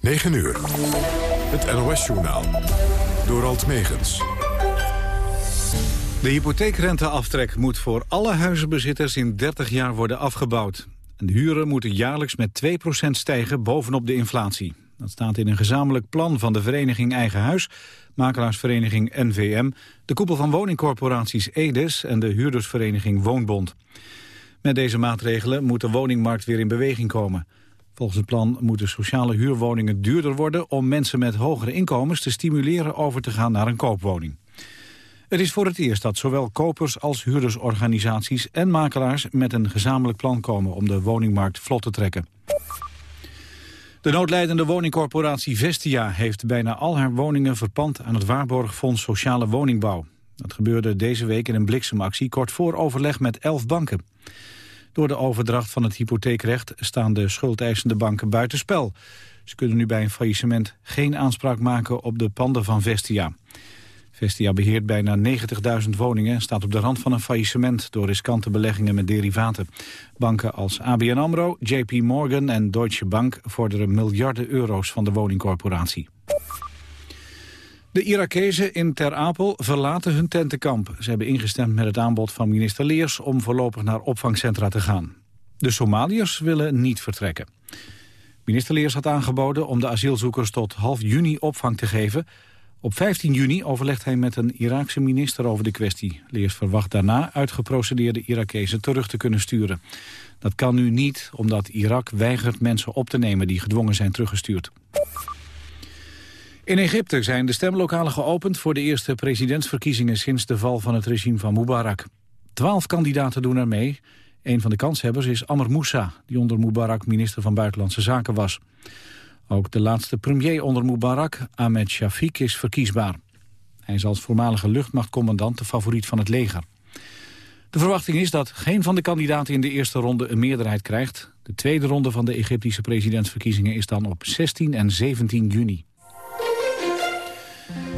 9 uur. Het NOS-journaal. Door Alt Megens. De hypotheekrenteaftrek moet voor alle huizenbezitters in 30 jaar worden afgebouwd. de huren moeten jaarlijks met 2% stijgen bovenop de inflatie. Dat staat in een gezamenlijk plan van de vereniging Eigen Huis, makelaarsvereniging NVM, de koepel van woningcorporaties EDES en de huurdersvereniging Woonbond. Met deze maatregelen moet de woningmarkt weer in beweging komen. Volgens het plan moeten sociale huurwoningen duurder worden... om mensen met hogere inkomens te stimuleren over te gaan naar een koopwoning. Het is voor het eerst dat zowel kopers als huurdersorganisaties en makelaars met een gezamenlijk plan komen om de woningmarkt vlot te trekken. De noodlijdende woningcorporatie Vestia heeft bijna al haar woningen verpand aan het Waarborgfonds Sociale Woningbouw. Dat gebeurde deze week in een bliksemactie kort voor overleg met elf banken. Door de overdracht van het hypotheekrecht staan de schuldeisende banken buitenspel. Ze kunnen nu bij een faillissement geen aanspraak maken op de panden van Vestia. Vestia beheert bijna 90.000 woningen en staat op de rand van een faillissement door riskante beleggingen met derivaten. Banken als ABN AMRO, JP Morgan en Deutsche Bank vorderen miljarden euro's van de woningcorporatie. De Irakezen in Ter Apel verlaten hun tentenkamp. Ze hebben ingestemd met het aanbod van minister Leers om voorlopig naar opvangcentra te gaan. De Somaliërs willen niet vertrekken. Minister Leers had aangeboden om de asielzoekers tot half juni opvang te geven. Op 15 juni overlegt hij met een Iraakse minister over de kwestie. Leers verwacht daarna uitgeprocedeerde Irakezen terug te kunnen sturen. Dat kan nu niet, omdat Irak weigert mensen op te nemen die gedwongen zijn teruggestuurd. In Egypte zijn de stemlokalen geopend voor de eerste presidentsverkiezingen sinds de val van het regime van Mubarak. Twaalf kandidaten doen er mee. Een van de kanshebbers is Amr Moussa, die onder Mubarak minister van Buitenlandse Zaken was. Ook de laatste premier onder Mubarak, Ahmed Shafiq, is verkiesbaar. Hij is als voormalige luchtmachtcommandant de favoriet van het leger. De verwachting is dat geen van de kandidaten in de eerste ronde een meerderheid krijgt. De tweede ronde van de Egyptische presidentsverkiezingen is dan op 16 en 17 juni.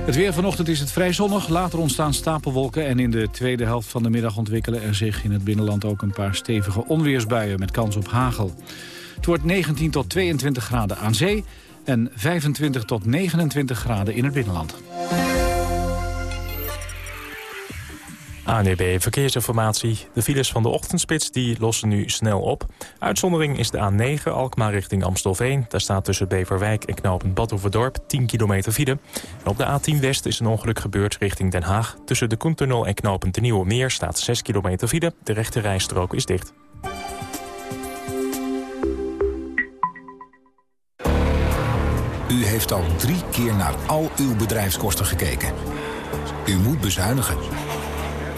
Het weer vanochtend is het vrij zonnig. Later ontstaan stapelwolken en in de tweede helft van de middag ontwikkelen er zich in het binnenland ook een paar stevige onweersbuien met kans op hagel. Het wordt 19 tot 22 graden aan zee en 25 tot 29 graden in het binnenland. ANEB Verkeersinformatie. De files van de ochtendspits die lossen nu snel op. Uitzondering is de A9 Alkmaar richting Amstelveen. Daar staat tussen Beverwijk en knooppunt Badhoevedorp 10 kilometer file. En op de A10 West is een ongeluk gebeurd richting Den Haag. Tussen de Koentunnel en knooppunt de Nieuwe Meer staat 6 kilometer file. De rechte rijstrook is dicht. U heeft al drie keer naar al uw bedrijfskosten gekeken. U moet bezuinigen.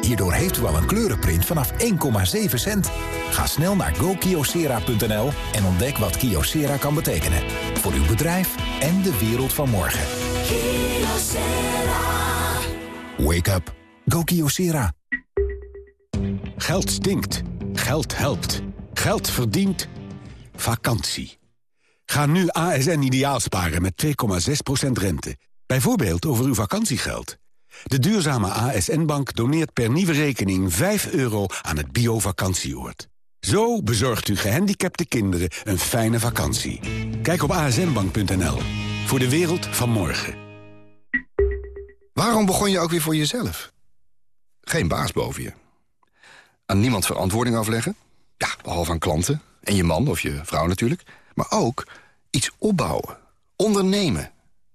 Hierdoor heeft u al een kleurenprint vanaf 1,7 cent. Ga snel naar gokiosera.nl en ontdek wat Kiosera kan betekenen. Voor uw bedrijf en de wereld van morgen. Wake up. Go Kyocera. Geld stinkt. Geld helpt. Geld verdient. Vakantie. Ga nu ASN ideaal sparen met 2,6% rente. Bijvoorbeeld over uw vakantiegeld. De duurzame ASN-Bank doneert per nieuwe rekening 5 euro aan het bio-vakantieoord. Zo bezorgt u gehandicapte kinderen een fijne vakantie. Kijk op asnbank.nl. Voor de wereld van morgen. Waarom begon je ook weer voor jezelf? Geen baas boven je. Aan niemand verantwoording afleggen? Ja, behalve aan klanten. En je man of je vrouw natuurlijk. Maar ook iets opbouwen. Ondernemen.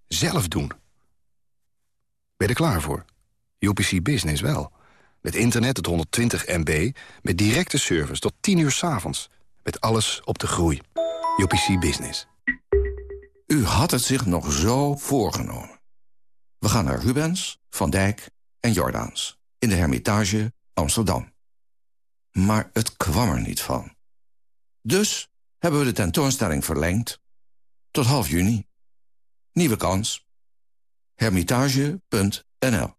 Zelf doen. Ben je er klaar voor? UPC Business wel. Met internet tot 120 MB, met directe service tot 10 uur s avonds. Met alles op de groei. UPC Business. U had het zich nog zo voorgenomen. We gaan naar Rubens, Van Dijk en Jordaans. In de Hermitage Amsterdam. Maar het kwam er niet van. Dus hebben we de tentoonstelling verlengd tot half juni. Nieuwe kans. Hermitage.nl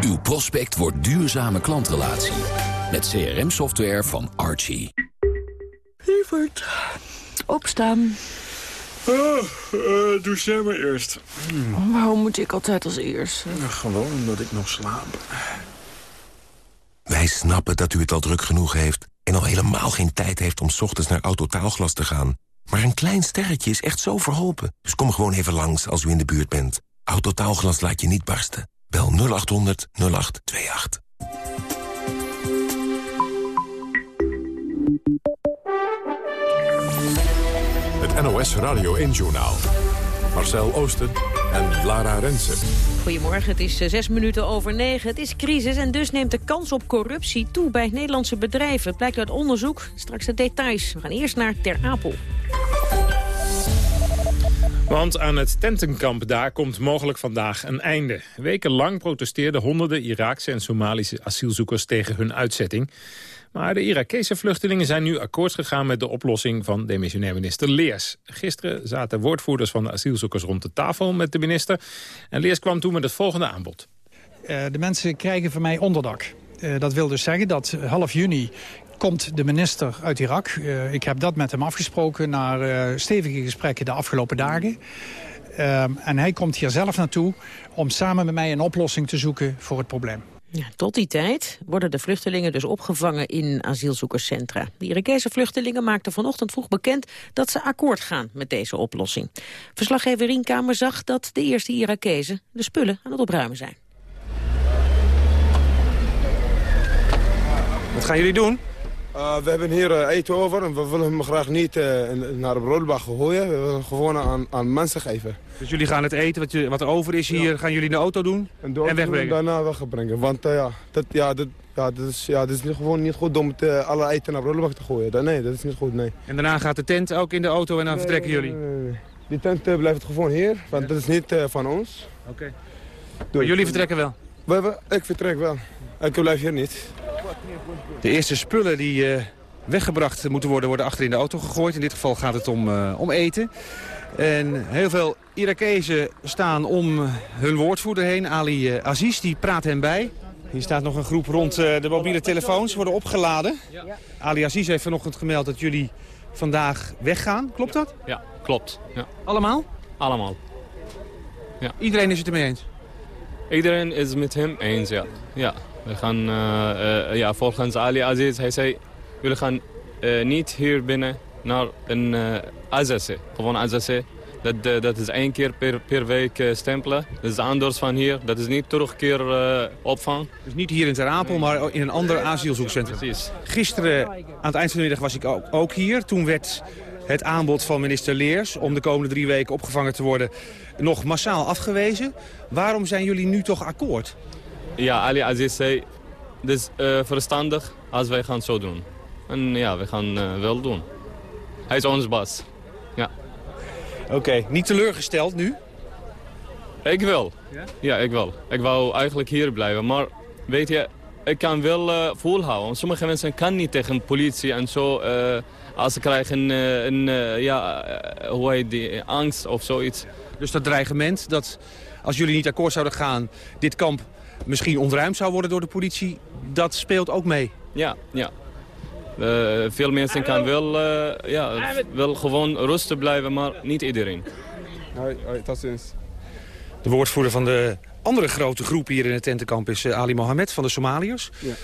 Uw prospect wordt duurzame klantrelatie Met CRM-software van Archie. Lievert, opstaan. Oh, uh, doe jij maar eerst. Hmm. Waarom moet ik altijd als eerst? gewoon omdat ik nog slaap. Wij snappen dat u het al druk genoeg heeft... en al helemaal geen tijd heeft om ochtends naar Autotaalglas te gaan. Maar een klein sterretje is echt zo verholpen. Dus kom gewoon even langs als u in de buurt bent. Autotaalglas laat je niet barsten. Bel 0800 0828. Het NOS Radio 1-journaal. Marcel Oosten en Lara Rensen. Goedemorgen, het is eh, zes minuten over negen. Het is crisis en dus neemt de kans op corruptie toe bij Nederlandse bedrijven. Het blijkt uit onderzoek. Straks de details. We gaan eerst naar Ter Apel. Want aan het tentenkamp daar komt mogelijk vandaag een einde. Wekenlang protesteerden honderden Iraakse en Somalische asielzoekers tegen hun uitzetting. Maar de Irakese vluchtelingen zijn nu akkoord gegaan met de oplossing van demissionair minister Leers. Gisteren zaten woordvoerders van de asielzoekers rond de tafel met de minister. En Leers kwam toen met het volgende aanbod. Uh, de mensen krijgen van mij onderdak. Uh, dat wil dus zeggen dat half juni komt de minister uit Irak. Uh, ik heb dat met hem afgesproken na stevige gesprekken de afgelopen dagen. en hij komt hier zelf naartoe om samen met mij een oplossing te zoeken voor het probleem. Ja, tot die tijd worden de vluchtelingen dus opgevangen in asielzoekerscentra. De Irakese vluchtelingen maakten vanochtend vroeg bekend dat ze akkoord gaan met deze oplossing. Verslaggever Rienkamer zag dat de eerste Irakezen de spullen aan het opruimen zijn. Wat gaan jullie doen? Uh, we hebben hier uh, eten over en we willen hem graag niet uh, naar de broodbak gooien. We willen hem gewoon aan, aan mensen geven. Dus jullie gaan het eten wat, je, wat er over is hier, ja. gaan jullie in de auto doen en, en wegbrengen? En daarna wegbrengen. Want ja, dat, ja, dat, ja, dat is, ja, dat is gewoon niet goed om het, alle eten naar de broodbak te gooien. Dat, nee, dat is niet goed, nee. En daarna gaat de tent ook in de auto en dan nee, vertrekken jullie? Nee, nee, Die tent blijft gewoon hier, want ja. dat is niet van ons. Oké. Okay. jullie vertrekken wel? We, we, ik vertrek wel. Ik blijf hier niet. De eerste spullen die uh, weggebracht moeten worden, worden achter in de auto gegooid. In dit geval gaat het om, uh, om eten. En heel veel Irakezen staan om hun woordvoerder heen, Ali uh, Aziz, die praat hen bij. Hier staat nog een groep rond de mobiele telefoons, worden opgeladen. Ja. Ali Aziz heeft vanochtend gemeld dat jullie vandaag weggaan. Klopt dat? Ja, klopt. Ja. Allemaal? Allemaal. Ja. Iedereen is het ermee eens? Iedereen is met hem eens, ja. ja. We gaan, uh, uh, ja, volgens Ali Aziz, hij zei, jullie gaan uh, niet hier binnen naar een uh, Azase, gewoon. Dat, dat is één keer per, per week stempelen. Dat is anders van hier. Dat is niet terugkeer opvang. Dus niet hier in Ter Apel, maar in een ander asielzoekcentrum. Precies. Gisteren, aan het eind van de middag, was ik ook, ook hier. Toen werd het aanbod van minister Leers om de komende drie weken opgevangen te worden nog massaal afgewezen. Waarom zijn jullie nu toch akkoord? Ja, Ali Aziz zei, het is uh, verstandig als wij gaan zo doen. En ja, we gaan uh, wel doen. Hij is ons baas. Ja. Oké, okay. niet teleurgesteld nu? Ik wil. Ja? ja, ik wil. Ik wou eigenlijk hier blijven. Maar weet je, ik kan wel uh, volhouden. Sommige mensen kan niet tegen politie en zo. Uh, als ze krijgen een, ja, hoe heet die, angst of zoiets. Dus dat dreigement dat als jullie niet akkoord zouden gaan... dit kamp misschien ontruimd zou worden door de politie, dat speelt ook mee. Ja, ja. Uh, veel mensen kan wel, uh, ja, wel gewoon rustig blijven, maar niet iedereen. Hoi, hoi, tot ziens. De woordvoerder van de andere grote groep hier in het tentenkamp is Ali Mohamed van de Somaliërs. Ja.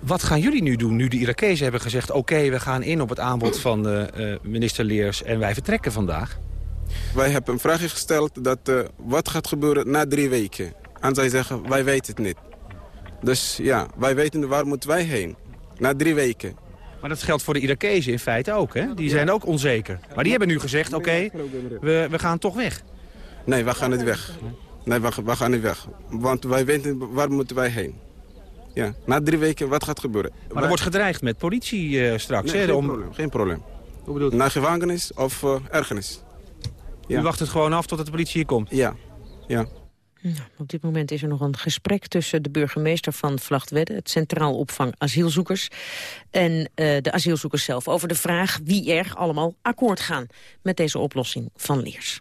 Wat gaan jullie nu doen, nu de Irakezen hebben gezegd... oké, okay, we gaan in op het aanbod van uh, minister Leers en wij vertrekken vandaag? Wij hebben een vraagje gesteld dat wat gaat gebeuren na drie weken. En zij zeggen, wij weten het niet. Dus ja, wij weten waar moeten wij heen. Na drie weken. Maar dat geldt voor de Irakezen in feite ook, hè? Die zijn ook onzeker. Maar die hebben nu gezegd, oké, okay, we, we gaan toch weg. Nee, we gaan niet weg. Nee, we, we gaan niet weg. Want wij weten waar moeten wij heen. Ja, na drie weken, wat gaat gebeuren? Maar wij... er wordt gedreigd met politie uh, straks, nee, hè? Geen om... probleem, geen probleem. Hoe bedoelt? Naar gevangenis of uh, ergernis. Ja. U wacht het gewoon af totdat de politie hier komt? Ja, ja. Nou, op dit moment is er nog een gesprek tussen de burgemeester van Vlachtwedde... het Centraal Opvang Asielzoekers, en uh, de asielzoekers zelf... over de vraag wie er allemaal akkoord gaan met deze oplossing van Leers.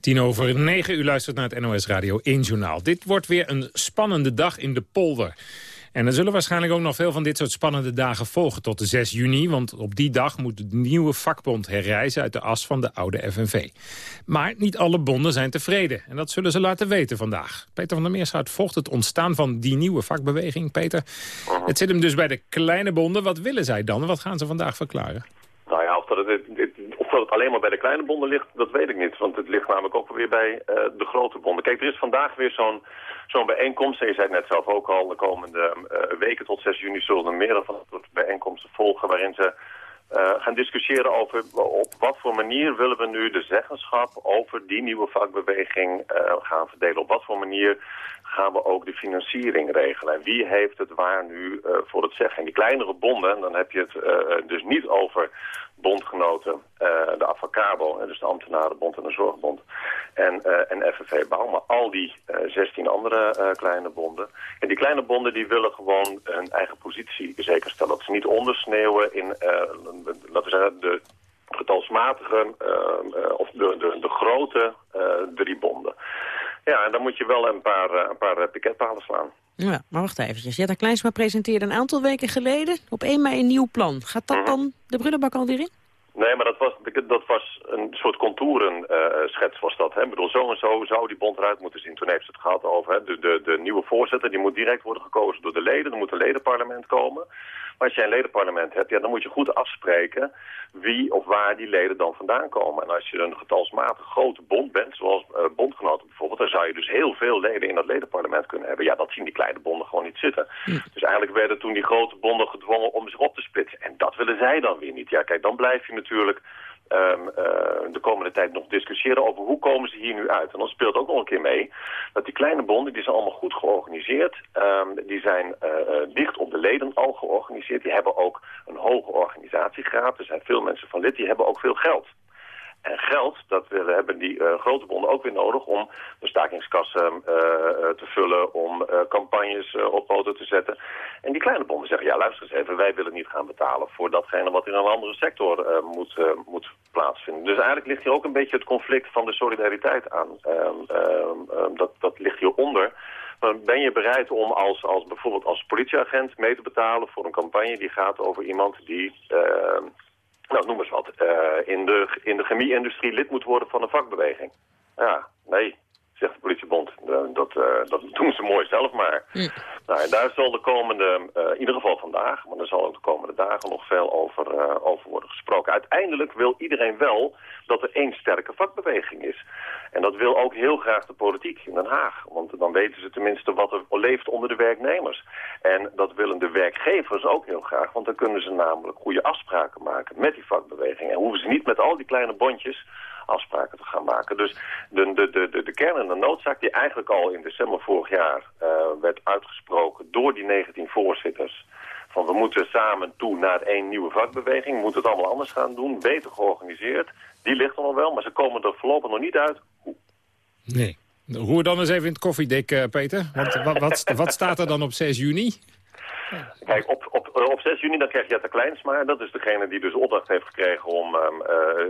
Tien over negen, u luistert naar het NOS Radio 1 Journaal. Dit wordt weer een spannende dag in de polder. En er zullen waarschijnlijk ook nog veel van dit soort spannende dagen volgen tot de 6 juni. Want op die dag moet de nieuwe vakbond herreizen uit de as van de oude FNV. Maar niet alle bonden zijn tevreden. En dat zullen ze laten weten vandaag. Peter van der Meerschout volgt het ontstaan van die nieuwe vakbeweging. Peter, het zit hem dus bij de kleine bonden. Wat willen zij dan? Wat gaan ze vandaag verklaren? Nou ja, of dat het, of dat het alleen maar bij de kleine bonden ligt, dat weet ik niet. Want het ligt namelijk ook weer bij uh, de grote bonden. Kijk, er is vandaag weer zo'n zo'n bijeenkomst. En je zei het net zelf ook al, de komende uh, weken tot 6 juni zullen er meerdere van dat soort bijeenkomsten volgen... waarin ze uh, gaan discussiëren over op wat voor manier willen we nu de zeggenschap over die nieuwe vakbeweging uh, gaan verdelen. Op wat voor manier gaan we ook de financiering regelen. En wie heeft het waar nu voor het zeggen. En die kleinere bonden, dan heb je het dus niet over bondgenoten, uh, de Avacabo, dus de ambtenarenbond en de zorgbond, en, uh, en FNV Bouw, maar al die uh, 16 andere kleine bonden. En die kleine bonden die willen gewoon hun eigen positie zeker stellen. Dat ze niet ondersneeuwen in, laten we zeggen, de getalsmatige of de, de, de grote drie bonden. Ja, en dan moet je wel een paar, een paar piketpalen slaan. Ja, maar wacht eventjes. Jetta Kleinsma presenteerde een aantal weken geleden op 1 mei een nieuw plan. Gaat dat dan de brullenbak alweer in? Nee, maar dat was, dat was een soort contourenschets uh, was dat. Hè? Ik bedoel, zo en zo zou die bond eruit moeten zien. Toen heeft ze het gehad over hè? De, de, de nieuwe voorzitter. Die moet direct worden gekozen door de leden. Er moet een ledenparlement komen. Maar als je een ledenparlement hebt, ja, dan moet je goed afspreken wie of waar die leden dan vandaan komen. En als je een getalsmatig grote bond bent, zoals uh, bondgenoten bijvoorbeeld, dan zou je dus heel veel leden in dat ledenparlement kunnen hebben. Ja, dat zien die kleine bonden gewoon niet zitten. Hm. Dus eigenlijk werden toen die grote bonden gedwongen om zich op te splitsen. En dat willen zij dan weer niet. Ja, kijk, dan blijf je natuurlijk um, uh, de komende tijd nog discussiëren over hoe komen ze hier nu uit. En dan speelt ook nog een keer mee dat die kleine bonden, die zijn allemaal goed georganiseerd. Um, die zijn uh, dicht op de leden al georganiseerd. Die hebben ook een hoge organisatiegraad. Er zijn veel mensen van lid, die hebben ook veel geld. En geld, dat we hebben die uh, grote bonden ook weer nodig om de stakingskassen uh, te vullen, om campagnes op poten te zetten. En die kleine bonden zeggen, ja luister eens even, wij willen niet gaan betalen voor datgene wat in een andere sector moet, moet plaatsvinden. Dus eigenlijk ligt hier ook een beetje het conflict van de solidariteit aan. Um, dat, dat ligt hieronder. Maar ben je bereid om als, als bijvoorbeeld als politieagent mee te betalen voor een campagne die gaat over iemand die nou noem eens wat, uh, in de, in de chemie-industrie lid moet worden van een vakbeweging. Ja, nee, zegt de politiebond. Uh, dat, uh, dat doen ze mooi zelf maar. Mm. Nou, en daar zal de komende, uh, in ieder geval vandaag, maar er zal ook de komende dagen nog veel over, over worden gesproken. Uiteindelijk wil iedereen wel dat er één sterke vakbeweging is. En dat wil ook heel graag de politiek in Den Haag. Want dan weten ze tenminste wat er leeft onder de werknemers. En dat willen de werkgevers ook heel graag. Want dan kunnen ze namelijk goede afspraken maken met die vakbeweging. En hoeven ze niet met al die kleine bondjes afspraken te gaan maken. Dus de, de, de, de kern en de noodzaak die eigenlijk al in december vorig jaar uh, werd uitgesproken door die 19 voorzitters van we moeten samen toe naar één nieuwe vakbeweging, we moeten het allemaal anders gaan doen, beter georganiseerd. Die ligt er nog wel, maar ze komen er voorlopig nog niet uit. Hoe? Nee. Roer dan eens even in het koffiedik, uh, Peter. Want wat, wat, wat staat er dan op 6 juni? Kijk, op, op, op 6 juni dan krijg je Jette Kleinsma. Dat is degene die dus opdracht heeft gekregen om um,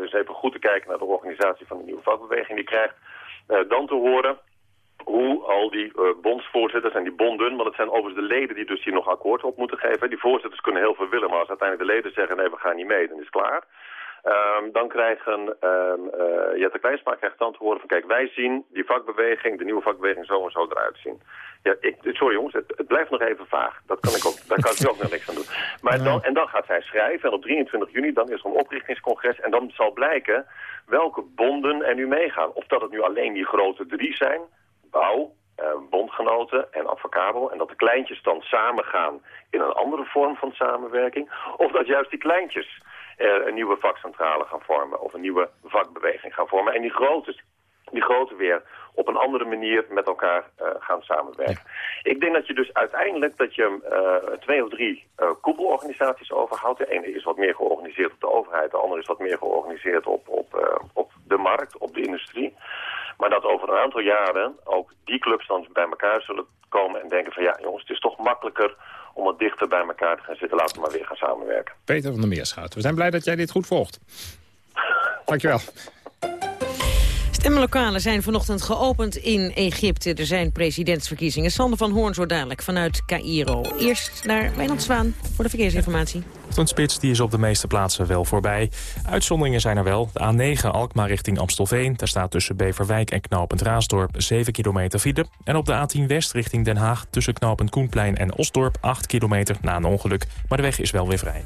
eens even goed te kijken naar de organisatie van de nieuwe vakbeweging. Die krijgt uh, dan te horen hoe al die bondsvoorzitters en die bonden, want het zijn overigens de leden die dus hier nog akkoord op moeten geven. Die voorzitters kunnen heel veel willen, maar als uiteindelijk de leden zeggen nee, we gaan niet mee, dan is het klaar. Um, dan krijgen um, uh, Jette Kleinsma krijgt dan te horen van kijk, wij zien die vakbeweging, de nieuwe vakbeweging zo en zo eruit zien. Ja, ik, sorry jongens, het, het, blijft nog even vaag. Dat kan ik ook, daar kan ik ook nog niks aan doen. Maar dan, en dan gaat zij schrijven en op 23 juni dan is er een oprichtingscongres en dan zal blijken welke bonden er nu meegaan. Of dat het nu alleen die grote drie zijn, bouw, uh, bondgenoten en advocabel. En dat de kleintjes dan samen gaan in een andere vorm van samenwerking. Of dat juist die kleintjes een nieuwe vakcentrale gaan vormen. Of een nieuwe vakbeweging gaan vormen. En die grote, die grote weer op een andere manier met elkaar uh, gaan samenwerken. Ja. Ik denk dat je dus uiteindelijk dat je uh, twee of drie uh, koepelorganisaties overhoudt. De ene is wat meer georganiseerd op de overheid, de andere is wat meer georganiseerd op, op, op de markt, op de industrie. Maar dat over een aantal jaren ook die clubs dan bij elkaar zullen komen en denken van ja jongens, het is toch makkelijker om wat dichter bij elkaar te gaan zitten. Laten we maar weer gaan samenwerken. Peter van der Meerschout, we zijn blij dat jij dit goed volgt. Dankjewel. Stemlokalen zijn vanochtend geopend in Egypte. Er zijn presidentsverkiezingen. Sander van Hoorn zo dadelijk vanuit Cairo. Eerst naar Wijnand Zwaan voor de verkeersinformatie. De spits die is op de meeste plaatsen wel voorbij. Uitzonderingen zijn er wel. De A9 Alkmaar richting Amstelveen. Daar staat tussen Beverwijk en Knopend Raasdorp 7 kilometer file. En op de A10 West richting Den Haag tussen Knopend Koenplein en Osdorp 8 kilometer na een ongeluk. Maar de weg is wel weer vrij.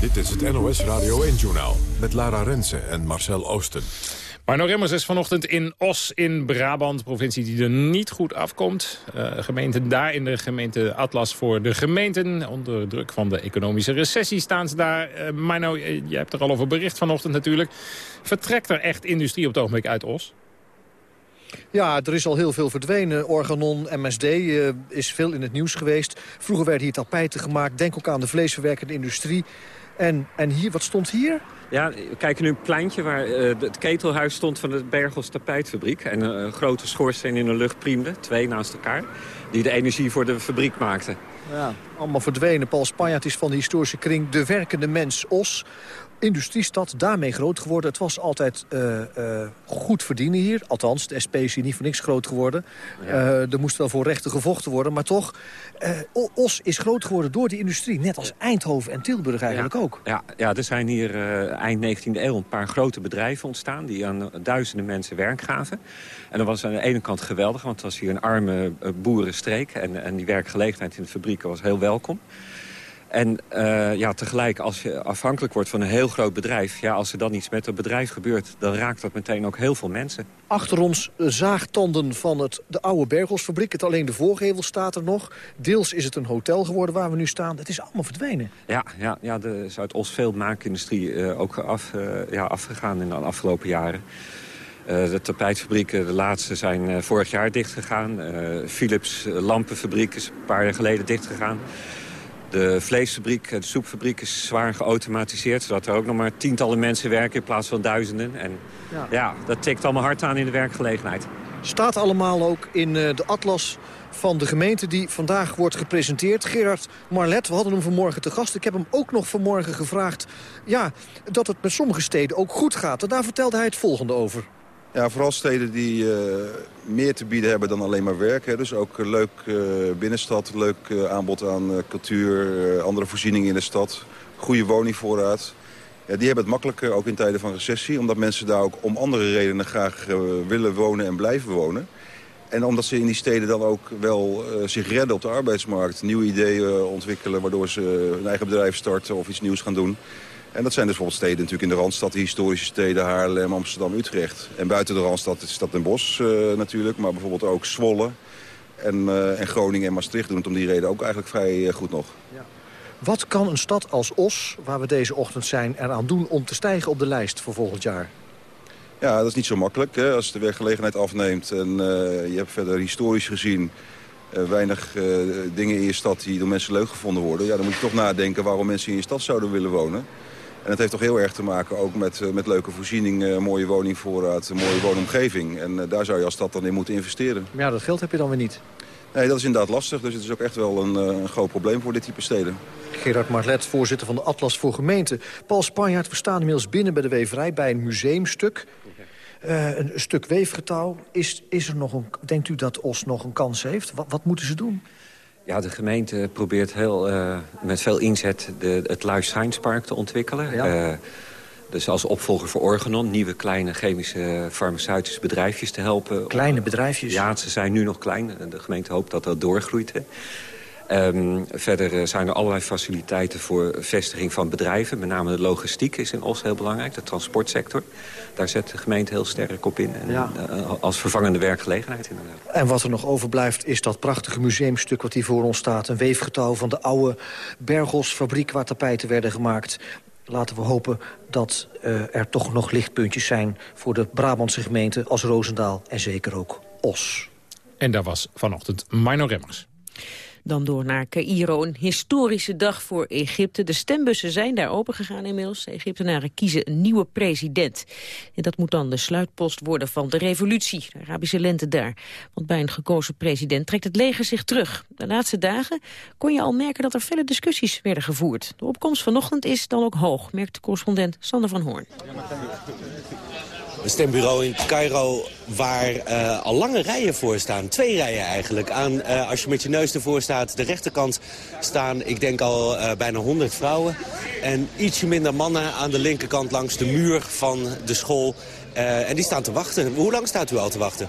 Dit is het NOS Radio 1-journaal met Lara Rensen en Marcel Oosten. Marno Remmers is vanochtend in Os in Brabant, provincie die er niet goed afkomt. Uh, gemeenten daar in de gemeente Atlas voor de gemeenten. Onder druk van de economische recessie staan ze daar. Uh, Marno, uh, je hebt er al over bericht vanochtend natuurlijk. Vertrekt er echt industrie op het ogenblik uit Os? Ja, er is al heel veel verdwenen. Organon, MSD is veel in het nieuws geweest. Vroeger werden hier tapijten gemaakt. Denk ook aan de vleesverwerkende industrie. En, en hier, wat stond hier? Ja, we kijken nu een pleintje waar uh, het ketelhuis stond van de Bergels tapijtfabriek. En een uh, grote schoorsteen in de lucht priemde, twee naast elkaar. Die de energie voor de fabriek maakten. Ja, allemaal verdwenen. Paul Spanjaard is van de historische kring De Werkende Mens Os industriestad, daarmee groot geworden. Het was altijd uh, uh, goed verdienen hier. Althans, de SP is hier niet voor niks groot geworden. Ja. Uh, er moest wel voor rechten gevochten worden. Maar toch, Os is groot geworden door die industrie. Net als Eindhoven en Tilburg eigenlijk ja. ook. Ja, ja, er zijn hier eind 19e eeuw een paar grote bedrijven ontstaan... die aan duizenden mensen werk gaven. En dat was aan de ene kant geweldig, want het was hier een arme boerenstreek. En, en die werkgelegenheid in de fabrieken was heel welkom. En uh, ja, tegelijk, als je afhankelijk wordt van een heel groot bedrijf... ja, als er dan iets met het bedrijf gebeurt... dan raakt dat meteen ook heel veel mensen. Achter ons zaagtanden van het, de oude Bergelsfabriek. Het alleen de voorgevel staat er nog. Deels is het een hotel geworden waar we nu staan. Het is allemaal verdwenen. Ja, ja, ja de Zuidoost veel maakindustrie uh, ook af, uh, ja, afgegaan in de afgelopen jaren. Uh, de tapijtfabrieken, de laatste, zijn uh, vorig jaar dichtgegaan. Uh, Philips lampenfabriek is een paar jaar geleden dichtgegaan. De vleesfabriek, de soepfabriek is zwaar geautomatiseerd... zodat er ook nog maar tientallen mensen werken in plaats van duizenden. En ja, ja dat tikt allemaal hard aan in de werkgelegenheid. Staat allemaal ook in uh, de atlas van de gemeente die vandaag wordt gepresenteerd. Gerard Marlet, we hadden hem vanmorgen te gast. Ik heb hem ook nog vanmorgen gevraagd ja, dat het met sommige steden ook goed gaat. En daar vertelde hij het volgende over. Ja, vooral steden die uh, meer te bieden hebben dan alleen maar werk. Hè. Dus ook uh, leuk uh, binnenstad, leuk aanbod aan cultuur, andere voorzieningen in de stad. Goede woningvoorraad. Ja, die hebben het makkelijker, ook in tijden van recessie. Omdat mensen daar ook om andere redenen graag willen wonen en blijven wonen. En omdat ze in die steden dan ook wel zich redden op de arbeidsmarkt. Nieuwe ideeën ontwikkelen waardoor ze hun eigen bedrijf starten of iets nieuws gaan doen. En dat zijn dus bijvoorbeeld steden natuurlijk in de Randstad, de historische steden, Haarlem, Amsterdam, Utrecht. En buiten de Randstad is Stad Den Bosch uh, natuurlijk, maar bijvoorbeeld ook Zwolle en, uh, en Groningen en Maastricht doen het om die reden ook eigenlijk vrij uh, goed nog. Ja. Wat kan een stad als Os, waar we deze ochtend zijn, eraan doen om te stijgen op de lijst voor volgend jaar? Ja, dat is niet zo makkelijk. Hè? Als de werkgelegenheid afneemt en je hebt verder historisch gezien... Uh, weinig uh, dingen in je stad die door mensen leuk gevonden worden... Ja, dan moet je toch nadenken waarom mensen in je stad zouden willen wonen. En het heeft toch heel erg te maken ook met, uh, met leuke voorzieningen, mooie woningvoorraad, een mooie woonomgeving. En uh, daar zou je als stad dan in moeten investeren. Maar ja, dat geld heb je dan weer niet. Nee, dat is inderdaad lastig. Dus het is ook echt wel een, een groot probleem voor dit type steden. Gerard Marlet, voorzitter van de Atlas voor Gemeenten. Paul Spanjaard, we staan inmiddels binnen bij de weverij bij een museumstuk. Uh, een stuk weefgetouw. Is, is er nog een, denkt u dat Os nog een kans heeft? Wat, wat moeten ze doen? Ja, de gemeente probeert heel, uh, met veel inzet de, het Science Park te ontwikkelen. Ja. Uh, dus als opvolger voor Organon, nieuwe kleine chemische farmaceutische bedrijfjes te helpen. Kleine bedrijfjes? Ja, ze zijn nu nog klein. De gemeente hoopt dat dat doorgroeit. Hè. Um, verder uh, zijn er allerlei faciliteiten voor vestiging van bedrijven. Met name de logistiek is in Os heel belangrijk, de transportsector. Daar zet de gemeente heel sterk op in. En, ja. uh, als vervangende werkgelegenheid inderdaad. En wat er nog overblijft is dat prachtige museumstuk wat hier voor ons staat. Een weefgetouw van de oude Bergos-fabriek waar tapijten werden gemaakt. Laten we hopen dat uh, er toch nog lichtpuntjes zijn... voor de Brabantse gemeenten als Roosendaal en zeker ook Os. En daar was vanochtend Mino Remmers. Dan door naar Cairo, een historische dag voor Egypte. De stembussen zijn daar opengegaan inmiddels. De Egyptenaren kiezen een nieuwe president. En dat moet dan de sluitpost worden van de revolutie, de Arabische lente daar. Want bij een gekozen president trekt het leger zich terug. De laatste dagen kon je al merken dat er vele discussies werden gevoerd. De opkomst vanochtend is dan ook hoog, merkt correspondent Sander van Hoorn. Stembureau in Cairo waar uh, al lange rijen voor staan. Twee rijen eigenlijk. Aan, uh, als je met je neus ervoor staat, de rechterkant staan, ik denk al uh, bijna 100 vrouwen. En ietsje minder mannen aan de linkerkant langs de muur van de school. en die staan te wachten. Hoe lang staat u al te wachten?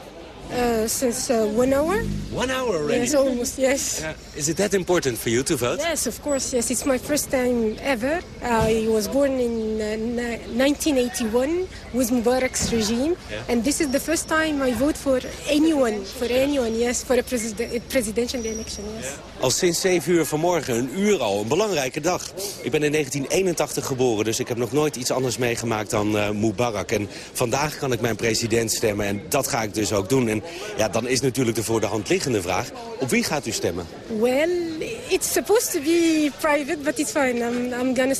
Uh, since uh, one hour. One hour already? Yes, almost, yes. Yeah. Is it that important for you to vote? Yes, of course, yes. It's my first time ever. I was born in uh, 1981 with Mubarak's regime. Yeah. And this is the first time I vote for anyone, for anyone, yes, for a, president, a presidential election, yes. Yeah. Al sinds 7 uur vanmorgen, een uur al, een belangrijke dag. Ik ben in 1981 geboren, dus ik heb nog nooit iets anders meegemaakt dan Mubarak. En vandaag kan ik mijn president stemmen en dat ga ik dus ook doen. En ja, dan is natuurlijk de voor de hand liggende vraag, op wie gaat u stemmen? Well, it's supposed to be private, but it's fine. I'm, I'm, gonna,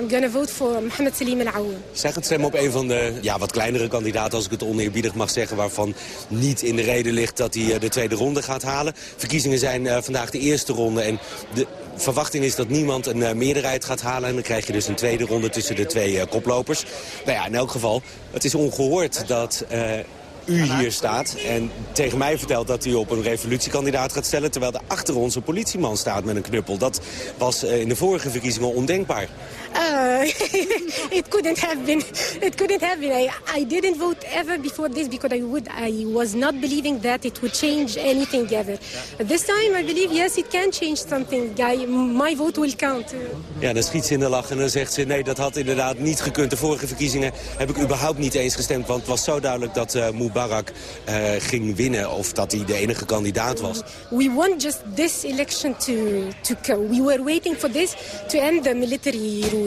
I'm gonna vote for Mohamed Salim al-Aoun. Zij gaat stemmen op een van de ja, wat kleinere kandidaten, als ik het oneerbiedig mag zeggen, waarvan niet in de reden ligt dat hij de tweede ronde gaat halen. Verkiezingen zijn uh, vandaag de eerste ronde en de verwachting is dat niemand een uh, meerderheid gaat halen. En dan krijg je dus een tweede ronde tussen de twee koplopers. Nou ja, in elk geval, het is ongehoord dat u hier staat en tegen mij vertelt dat u op een revolutiekandidaat gaat stellen... terwijl er achter ons een politieman staat met een knuppel. Dat was in de vorige verkiezingen ondenkbaar. Uh, it couldn't have been. It couldn't have been. I, I didn't vote ever before this because I would. I was not believing that it would change anything ever. This time, I believe yes, it can change something. I, my vote will count. Ja, dan schiet ze in de lach en dan zegt ze... nee, dat had inderdaad niet gekund. De vorige verkiezingen heb ik überhaupt niet eens gestemd... want het was zo duidelijk dat uh, Mubarak uh, ging winnen... of dat hij de enige kandidaat was. We want just this election to, to go. We were waiting for this to end the military rule.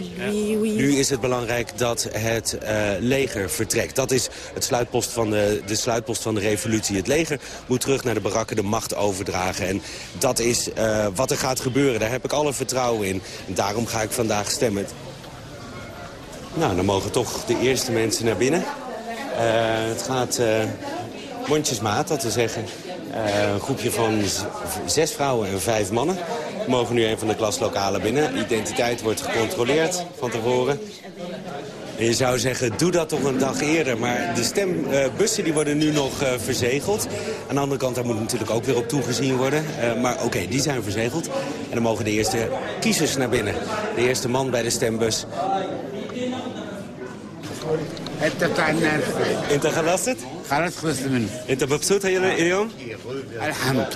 Nu is het belangrijk dat het uh, leger vertrekt. Dat is het sluitpost van de, de sluitpost van de revolutie. Het leger moet terug naar de barakken de macht overdragen. En dat is uh, wat er gaat gebeuren. Daar heb ik alle vertrouwen in. En daarom ga ik vandaag stemmen. Nou, dan mogen toch de eerste mensen naar binnen. Uh, het gaat mondjesmaat, dat te zeggen. Een groepje van zes vrouwen en vijf mannen mogen nu een van de klaslokalen binnen. Identiteit wordt gecontroleerd van tevoren. En je zou zeggen, doe dat toch een dag eerder. Maar de stembussen die worden nu nog uh, verzegeld. Aan de andere kant, daar moet natuurlijk ook weer op toegezien worden. Maar oké, die zijn verzegeld. En dan mogen de eerste kiezers naar binnen. De eerste man bij de stembus. انت بتاع الناس انت خلصت؟ خلاص خلصت منه انت مبسوط اليوم؟ الحمد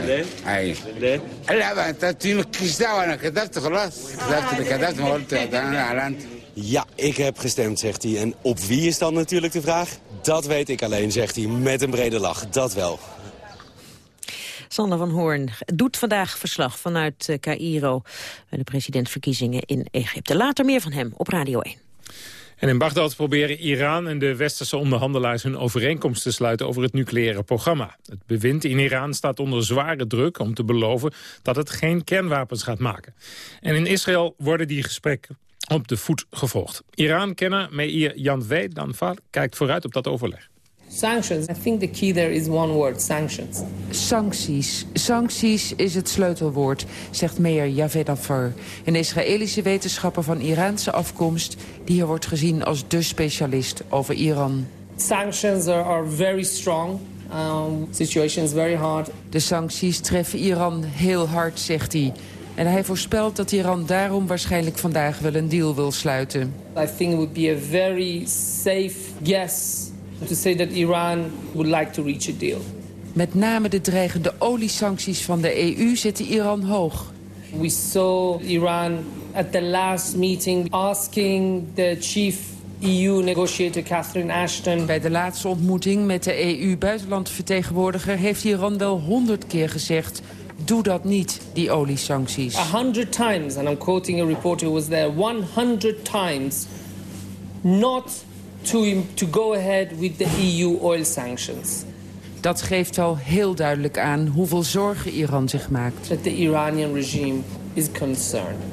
ليه؟ ايوه ليه؟ لا بقى انت مالكيش دعوه انا كذبت خلاص كذبت كذبت ما قلت انا اعلنت Ja, ik heb gestemd, zegt hij. En op wie is dan natuurlijk de vraag? Dat weet ik alleen, zegt hij, met een brede lach. Dat wel. Sander van Hoorn doet vandaag verslag vanuit Cairo... bij de presidentsverkiezingen in Egypte. Later meer van hem op Radio 1. En in Bagdad proberen Iran en de westerse onderhandelaars hun overeenkomst te sluiten over het nucleaire programma. Het bewind in Iran staat onder zware druk om te beloven dat het geen kernwapens gaat maken. En in Israël worden die gesprekken op de voet gevolgd. Iran-kenner Meir Janvé Danfar kijkt vooruit op dat overleg. Sanctions. I think the key there is one word, sanctions. Sancties. Sancties is het sleutelwoord, zegt Meir Javed Afar. Een Israëlische wetenschapper van Iraanse afkomst... die hier wordt gezien als de specialist over Iran. Sanctions are, are very strong. Um, situation is very hard. De sancties treffen Iran heel hard, zegt hij. En hij voorspelt dat Iran daarom waarschijnlijk vandaag wel een deal wil sluiten. I think it would be a very safe guess to say that Iran would like to reach a deal. Met name de dreigende oliesancties van de EU zitten Iran hoog. We saw Iran at the last meeting asking the chief EU negotiator Catherine Ashton. Bij de laatste ontmoeting met de EU-buitenlandvertegenwoordiger heeft Iran wel honderd keer gezegd... doe dat niet, die oliesancties. A hundred times, and I'm quoting a reporter who was there, 100 times not to, to go ahead with the EU oil sanctions. Dat geeft wel heel duidelijk aan hoeveel zorgen Iran zich maakt. That the Iranian regime is concerned.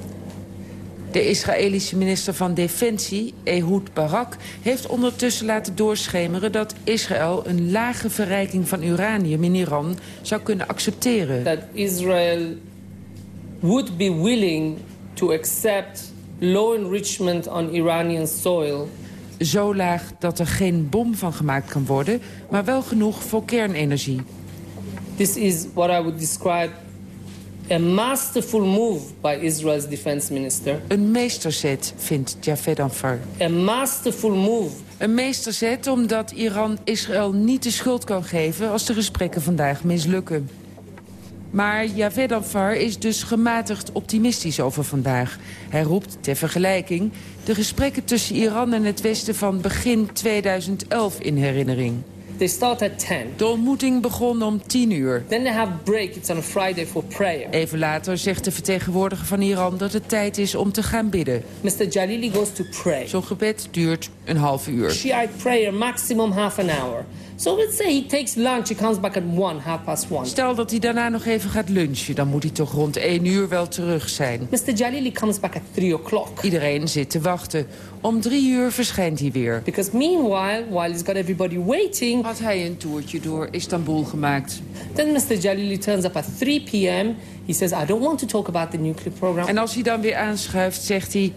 De Israëlische minister van Defensie, Ehud Barak, heeft ondertussen laten doorschemeren dat Israël een lage verrijking van uranium in Iran zou kunnen accepteren. That Israel would be willing to accept low enrichment on Iranian soil Zo laag dat er geen bom van gemaakt kan worden, maar wel genoeg voor kernenergie. This is what I would describe a masterful move by Israel's defense minister. Een meesterzet, vindt Javed Anfar. A masterful move. Een meesterzet omdat Iran Israël niet de schuld kan geven... als de gesprekken vandaag mislukken. Maar Javed Anfar is dus gematigd optimistisch over vandaag. Hij roept ter vergelijking de gesprekken tussen Iran en het Westen van begin 2011 in herinnering. They start at 10. De ontmoeting begon om 10 uur. Then they have break. It's on a Friday for prayer. Even later zegt de vertegenwoordiger van Iran dat het tijd is om te gaan bidden. Mr. Jalili goes to pray. Zo'n gebed duurt een half uur. Shiite prayer maximum half an hour. So let's say he takes lunch, he comes back at one, half past one. Stel dat hij daarna nog even gaat lunchen, dan moet hij toch rond 1 uur wel terug zijn. Mr. Jalili comes back at 3 o'clock. Iedereen zit te wachten. Om drie uur verschijnt hij weer. Because meanwhile, while he's got everybody waiting... Had hij een toertje door Istanbul gemaakt. Then Mr. Jalili turns up at 3 p.m. He says, I don't want to talk about the nuclear program. En als hij dan weer aanschuift, zegt hij...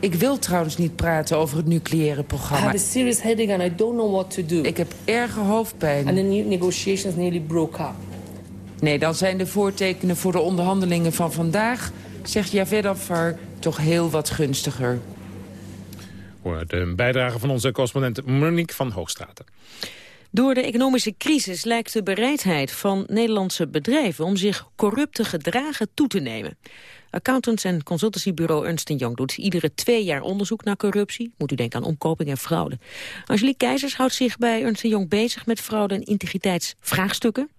Ik wil trouwens niet praten over het nucleaire I programma. have a serious headache and I don't know what to do. Ik heb erge hoofdpijn. And the new negotiations nearly broke up. Nee, dan zijn de voortekenen voor de onderhandelingen van vandaag... zegt Javed Afar toch heel wat gunstiger. Voor de bijdrage van onze correspondent Monique van Hoogstraten. Door de economische crisis lijkt de bereidheid van Nederlandse bedrijven om zich corrupt gedragen toe te nemen. Accountants en consultancybureau Ernst Young doet iedere twee jaar onderzoek naar corruptie. Moet u denken aan omkoping en fraude. Angelique Keizers houdt zich bij Ernst Young bezig met fraude en integriteitsvraagstukken.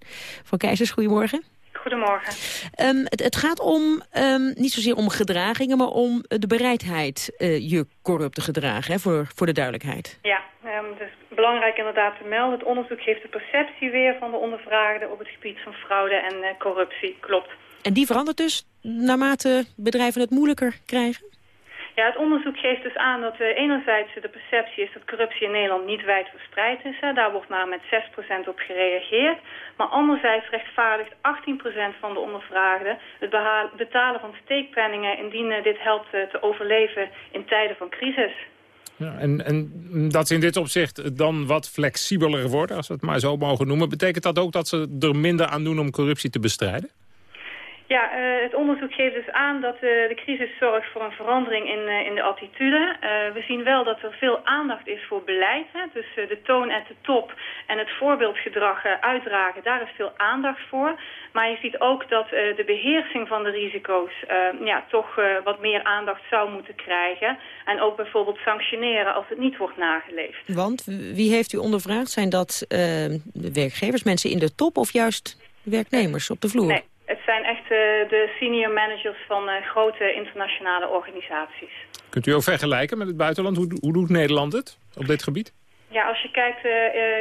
Van Keizers, goedemorgen. Goedemorgen. Um, het, het, gaat om, um, niet zozeer om gedragingen, maar om de bereidheid uh, je corrupt te gedragen, hè, voor, voor de duidelijkheid. Ja, um, dus belangrijk inderdaad te melden. Het onderzoek geeft de perceptie weer van de ondervraagden op het gebied van fraude en uh, corruptie, klopt. En die verandert dus naarmate bedrijven het moeilijker krijgen? Ja, het onderzoek geeft dus aan dat uh, enerzijds de perceptie is dat corruptie in Nederland niet wijd verspreid is. Hè. Daar wordt maar met 6% op gereageerd. Maar anderzijds rechtvaardigt 18% van de ondervraagden het betalen van steekpenningen indien uh, dit helpt uh, te overleven in tijden van crisis. Ja, en, en dat ze in dit opzicht dan wat flexibeler worden, als we het maar zo mogen noemen. Betekent dat ook dat ze er minder aan doen om corruptie te bestrijden? Ja, uh, het onderzoek geeft dus aan dat uh, de crisis zorgt voor een verandering in, uh, in de attitude. we zien wel dat er veel aandacht is voor beleid. Hè? Dus de toon at de top en het voorbeeldgedrag uitdragen, daar is veel aandacht voor. Maar je ziet ook dat de beheersing van de risico's ja, toch wat meer aandacht zou moeten krijgen. En ook bijvoorbeeld sanctioneren als het niet wordt nageleefd. Want wie heeft u ondervraagd? Zijn dat de werkgevers, mensen in de top of juist werknemers op de vloer? Nee. Het zijn echt uh, de senior managers van uh, grote internationale organisaties. Kunt u ook vergelijken met het buitenland? Hoe, hoe doet Nederland het op dit gebied? Ja, als je kijkt, uh,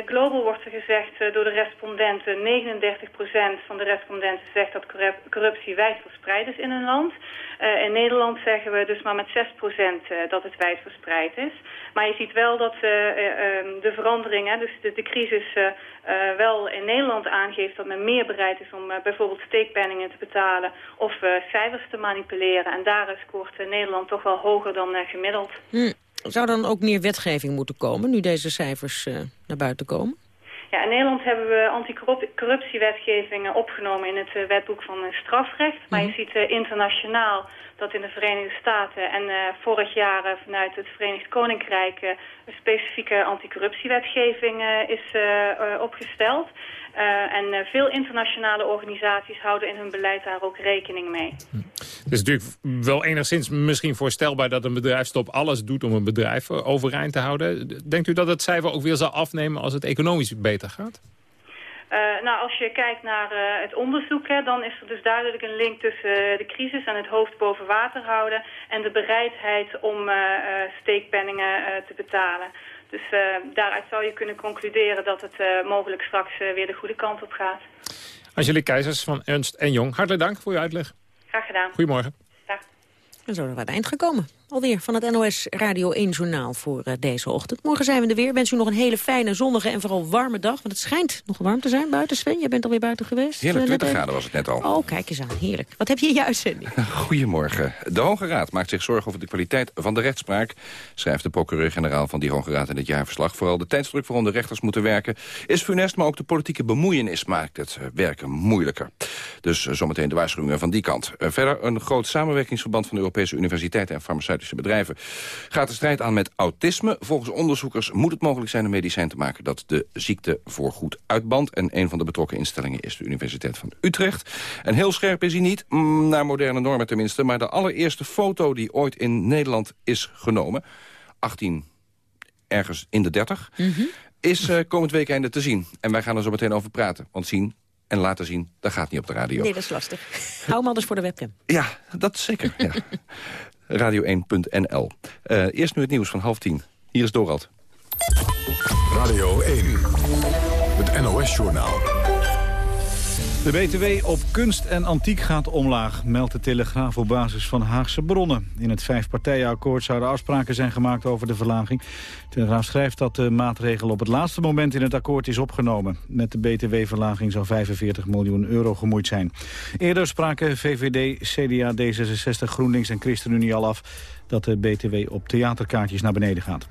global wordt er gezegd door de respondenten, 39% van de respondenten zegt dat corruptie wijd verspreid is in een land. In Nederland zeggen we dus maar met 6% uh, dat het wijd verspreid is. Maar je ziet wel dat de verandering, hè, dus de, de crisis, wel in Nederland aangeeft dat men meer bereid is om bijvoorbeeld steekpenningen te betalen of cijfers te manipuleren. En daar scoort Nederland toch wel hoger dan gemiddeld. Hm. Zou dan ook meer wetgeving moeten komen, nu deze cijfers uh, naar buiten komen? Ja, in Nederland hebben we anticorruptiewetgeving opgenomen in het uh, wetboek van uh, strafrecht. Maar je ziet internationaal dat in de Verenigde Staten en vorig jaar vanuit het Verenigd Koninkrijk een specifieke anticorruptiewetgeving is opgesteld. Uh, en uh, veel internationale organisaties houden in hun beleid daar ook rekening mee. Het is natuurlijk wel enigszins misschien voorstelbaar dat een bedrijfstop alles doet om een bedrijf overeind te houden. Denkt u dat het cijfer ook weer zal afnemen als het economisch beter gaat? Uh, nou, als je kijkt naar uh, het onderzoek, hè, dan is er dus duidelijk een link tussen uh, de crisis en het hoofd boven water houden en de bereidheid om steekpenningen te betalen. Dus uh, daaruit zou je kunnen concluderen dat het uh, mogelijk straks uh, weer de goede kant op gaat. Angelique Keizers van Ernst en Jong, hartelijk dank voor uw uitleg. Graag gedaan. Goedemorgen. Dag. En zo zijn we aan het eind gekomen alweer van het NOS Radio 1 Journaal voor uh, deze ochtend. Morgen zijn we er weer. Wens u nog een hele fijne, zonnige en vooral warme dag. Want het schijnt nog warm te zijn buiten, Sven. Jij bent alweer buiten geweest. Heerlijk, 20 graden was het net al. Oh, kijk eens aan. Heerlijk. Wat heb je in je uitzending? Goedemorgen. De Hoge Raad maakt zich zorgen over de kwaliteit van de rechtspraak. Schrijft de procureur-generaal van die Hoge Raad in het jaarverslag. Vooral de tijdsdruk waarom de rechters moeten werken is funest. Maar ook de politieke bemoeienis maakt het werken moeilijker. Dus zometeen de waarschuwingen van die kant. verder een groot samenwerkingsverband van de Europese universiteiten en farmaceutische bedrijven gaat de strijd aan met autisme. Volgens onderzoekers moet het mogelijk zijn een medicijn te maken dat de ziekte voorgoed uitbandt. En een van de betrokken instellingen is de Universiteit van Utrecht. En heel scherp is hij niet, mm, naar moderne normen tenminste, maar de allereerste foto die ooit in Nederland is genomen, 18 ergens in de 30, Mhm. is uh, komend weekende te zien. En wij gaan er zo meteen over praten, want zien en laten zien, dat gaat niet op de radio. Nee, dat is lastig. Hou hem anders voor de webcam. Ja, dat zeker. Ja. Radio1.nl. Uh, eerst nu het nieuws van half tien. Hier is Dorald. Radio 1. Het NOS-journaal. De BTW op kunst en antiek gaat omlaag, meldt de Telegraaf op basis van Haagse bronnen. In het vijfpartijenakkoord zouden afspraken zijn gemaakt over de verlaging. De Telegraaf schrijft dat de maatregel op het laatste moment in het akkoord is opgenomen. Met de BTW-verlaging zou 45 miljoen euro gemoeid zijn. Eerder spraken VVD, CDA, D66, GroenLinks en ChristenUnie al af... dat de BTW op theaterkaartjes naar beneden gaat.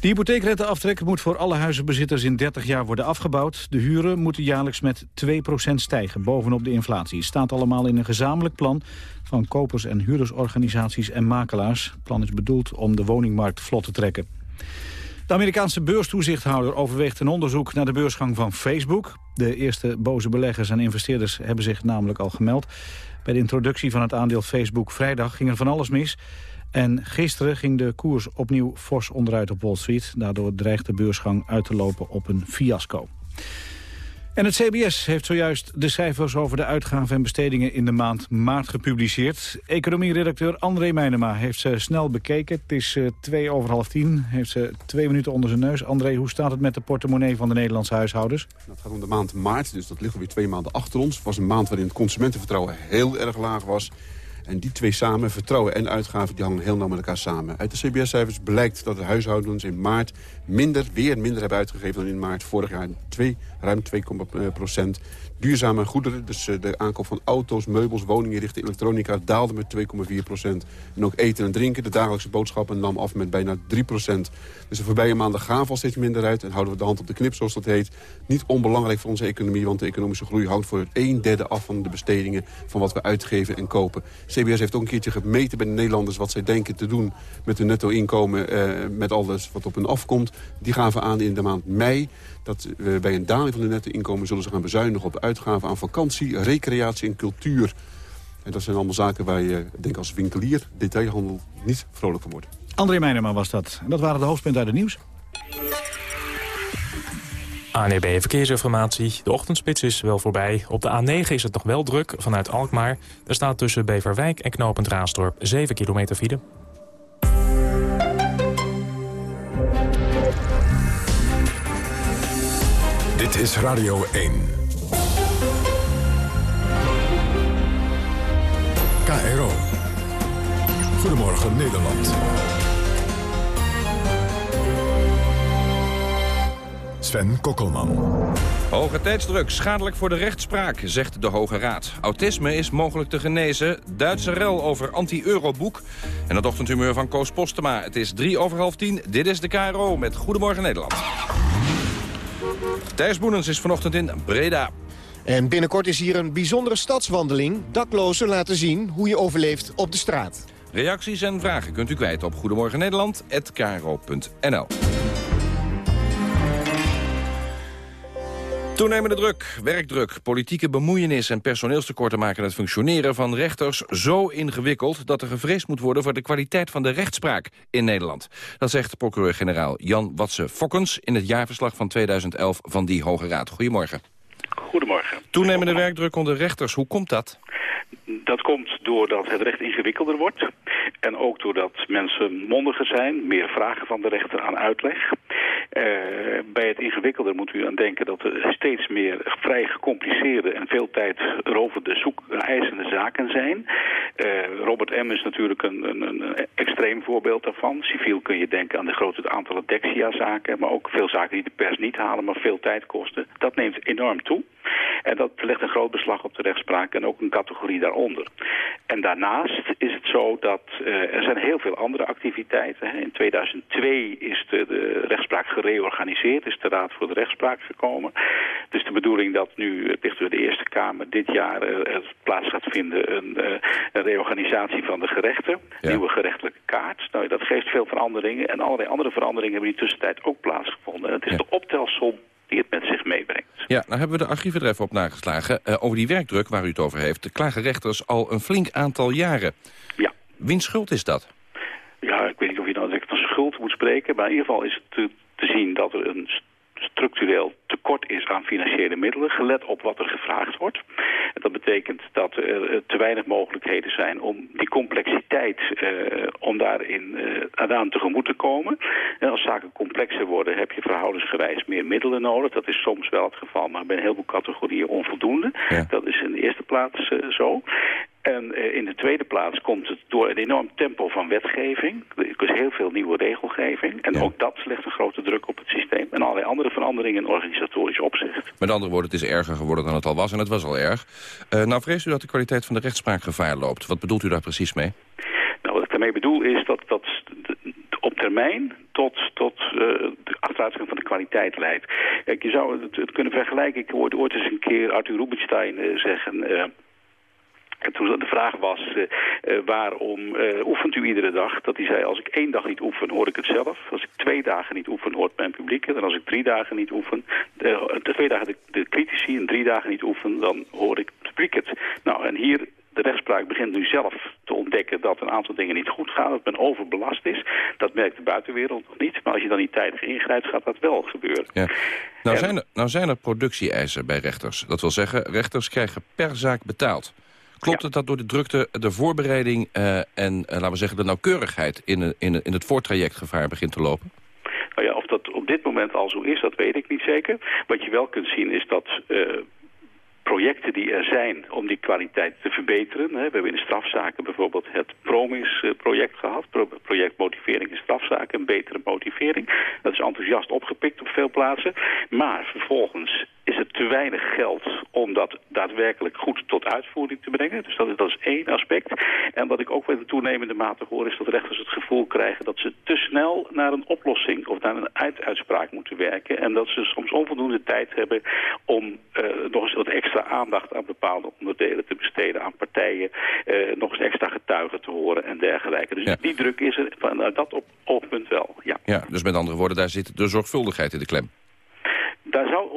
De hypotheekrenteaftrek moet voor alle huizenbezitters in 30 jaar worden afgebouwd. De huren moeten jaarlijks met 2% stijgen, bovenop de inflatie. Staat allemaal in een gezamenlijk plan van kopers- en huurdersorganisaties en makelaars. Het plan is bedoeld om de woningmarkt vlot te trekken. De Amerikaanse beurstoezichthouder overweegt een onderzoek naar de beursgang van Facebook. De eerste boze beleggers en investeerders hebben zich namelijk al gemeld. Bij de introductie van het aandeel Facebook vrijdag ging er van alles mis... En gisteren ging de koers opnieuw fors onderuit op Wall Street. Daardoor dreigt de beursgang uit te lopen op een fiasco. En het CBS heeft zojuist de cijfers over de uitgaven en bestedingen in de maand maart gepubliceerd. Economieredacteur André Meijnema heeft ze snel bekeken. Het is uh, twee over half tien, heeft ze twee minuten onder zijn neus. André, hoe staat het met de portemonnee van de Nederlandse huishoudens? Het gaat om de maand maart, dus dat ligt alweer twee maanden achter ons. Het was een maand waarin het consumentenvertrouwen heel erg laag was. En die twee samen, vertrouwen en uitgaven, die hangen heel nauw met elkaar samen. Uit de CBS-cijfers blijkt dat de huishoudens in maart minder, weer minder hebben uitgegeven dan in maart vorig jaar. Twee, ruim 2 procent. Duurzame goederen, dus de aankoop van auto's, meubels, woningen richting elektronica... daalde met 2,4 procent. En ook eten en drinken, de dagelijkse boodschappen nam af met bijna 3 procent. Dus de voorbije maanden gaan al steeds minder uit... en houden we de hand op de knip, zoals dat heet. Niet onbelangrijk voor onze economie, want de economische groei... hangt voor een derde af van de bestedingen van wat we uitgeven en kopen. CBS heeft ook een keertje gemeten bij de Nederlanders... wat zij denken te doen met hun netto-inkomen, eh, met alles wat op hen afkomt. Die gaven aan in de maand mei dat we bij een daling van de netto-inkomen zullen ze gaan bezuinigen op uitgaven aan vakantie, recreatie en cultuur. En dat zijn allemaal zaken waar je, denk als winkelier, detailhandel, niet vrolijk van wordt. André Meijnerman was dat. En dat waren de hoofdpunten uit het nieuws. ANEB Verkeersinformatie. De ochtendspits is wel voorbij. Op de A9 is het nog wel druk vanuit Alkmaar. Er staat tussen Beverwijk en Knopend Raasdorp 7 kilometer file. Dit is Radio 1. KRO. Goedemorgen Nederland. Sven Kokkelman. Hoge tijdsdruk, schadelijk voor de rechtspraak, zegt de Hoge Raad. Autisme is mogelijk te genezen. Duitse rel over anti-euroboek. En het ochtendhumeur van Koos Postema. Het is drie over half tien. Dit is de KRO met Goedemorgen Nederland. Thijs Boenens is vanochtend in Breda. En binnenkort is hier een bijzondere stadswandeling. Daklozen laten zien hoe je overleeft op de straat. Reacties en vragen kunt u kwijt op Goedemorgen Nederland@kro.nl. Toenemende druk, werkdruk, politieke bemoeienis en personeelstekorten maken het functioneren van rechters zo ingewikkeld dat er gevreesd moet worden voor de kwaliteit van de rechtspraak in Nederland. Dat zegt procureur-generaal Jan Watse-Fokkens in het jaarverslag van 2011 van die Hoge Raad. Goedemorgen. Goedemorgen. Toenemende werkdruk onder rechters, hoe komt dat? Dat komt doordat het recht ingewikkelder wordt. En ook doordat mensen mondiger zijn, meer vragen van de rechter aan uitleg. Uh, bij het ingewikkelder moet u aan denken dat er steeds meer vrij gecompliceerde en veel tijd rovende zoek eisende zaken zijn. Uh, Robert M. is natuurlijk een, een, een, extreem voorbeeld daarvan. Civiel kun je denken aan de grote aantallen Dexia-zaken, maar ook veel zaken die de pers niet halen, maar veel tijd kosten. Dat neemt enorm toe. En dat legt een groot beslag op de rechtspraak en ook een categorie daaronder. En daarnaast is het zo dat uh, er zijn heel veel andere activiteiten. In 2002 is de, de, rechtspraak gereorganiseerd, is de Raad voor de Rechtspraak gekomen. Het is de bedoeling dat nu, het ligt door de Eerste Kamer, dit jaar uh, plaats gaat vinden een, uh, een, reorganisatie van de gerechten. Ja. Nieuwe gerechtelijke kaart. Nou, dat geeft veel veranderingen en allerlei andere veranderingen hebben in die tussentijd ook plaatsgevonden. En het is de optelsom die het met zich meebrengt. Ja, nou hebben we de archieven er even op nageslagen. Over die werkdruk waar u het over heeft, klagen rechters al een flink aantal jaren. Ja. Wiens schuld is dat? Ja, ik weet niet of je nou direct van schuld moet spreken, maar in ieder geval is het te, te zien dat er een structureel tekort is aan financiële middelen, gelet op wat er gevraagd wordt. En dat betekent dat er te weinig mogelijkheden zijn om die complexiteit, uh, om daarin uh, aan tegemoet te komen. En als zaken complexer worden, heb je verhoudensgewijs meer middelen nodig. Dat is soms wel het geval, maar bij een heleboel categorieën onvoldoende. Ja. Dat is in de eerste plaats uh, zo. En uh, in de tweede plaats komt het door een enorm tempo van wetgeving. Is heel veel nieuwe regelgeving. En ja. ook dat legt een grote druk op het systeem. En allerlei andere veranderingen in organisatorisch opzicht. Met andere woorden, het is erger geworden dan het al was. En het was al erg. Uh, nou vreest u dat de kwaliteit van de rechtspraak gevaar loopt. Wat bedoelt u daar precies mee? Nou, wat ik daarmee bedoel is dat, dat op termijn tot, tot uh, de achteruitgang van de kwaliteit leidt. Kijk, je zou het, het kunnen vergelijken. Ik hoorde ooit eens een keer Arthur Rubinstein uh, zeggen... En toen de vraag was, uh, uh, waarom uh, oefent u iedere dag? Dat hij zei, als ik één dag niet oefen, hoor ik het zelf. Als ik twee dagen niet oefen, hoort mijn publiek het. En als ik drie dagen niet oefen, de, twee dagen de, de critici en drie dagen niet oefen, dan hoor ik het publiek het. Nou, en hier de rechtspraak begint nu zelf te ontdekken dat een aantal dingen niet goed gaan, dat men overbelast is. Dat merkt de buitenwereld nog niet. Maar als je dan niet tijdig ingrijpt, gaat dat wel gebeuren. Ja. Nou, zijn er, nou zijn er productie-eisen bij rechters. Dat wil zeggen, rechters krijgen per zaak betaald. Klopt ja. het dat door de drukte de voorbereiding uh, en, uh, laten we zeggen, de nauwkeurigheid in, in, in het voortraject gevaar begint te lopen? Nou ja, of dat op dit moment al zo is, dat weet ik niet zeker. Wat je wel kunt zien is dat uh, projecten die er zijn om die kwaliteit te verbeteren. We hebben in de strafzaken bijvoorbeeld het Promis-project gehad. Project motivering in strafzaken, een betere motivering. Dat is enthousiast opgepikt op veel plaatsen. Maar vervolgens is het te weinig geld om dat daadwerkelijk goed tot uitvoering te brengen. Dus dat is, dat is één aspect. En wat ik ook wel in toenemende mate hoor is dat rechters het gevoel krijgen dat ze te snel naar een oplossing of naar een uituitspraak moeten werken. En dat ze soms onvoldoende tijd hebben om uh, nog eens wat extra aandacht aan bepaalde onderdelen te besteden aan partijen. Uh, nog eens extra getuigen te horen en dergelijke. Dus ja. die druk is er vanuit dat op, oogpunt wel, ja. Ja, dus met andere woorden, daar zit de zorgvuldigheid in de klem.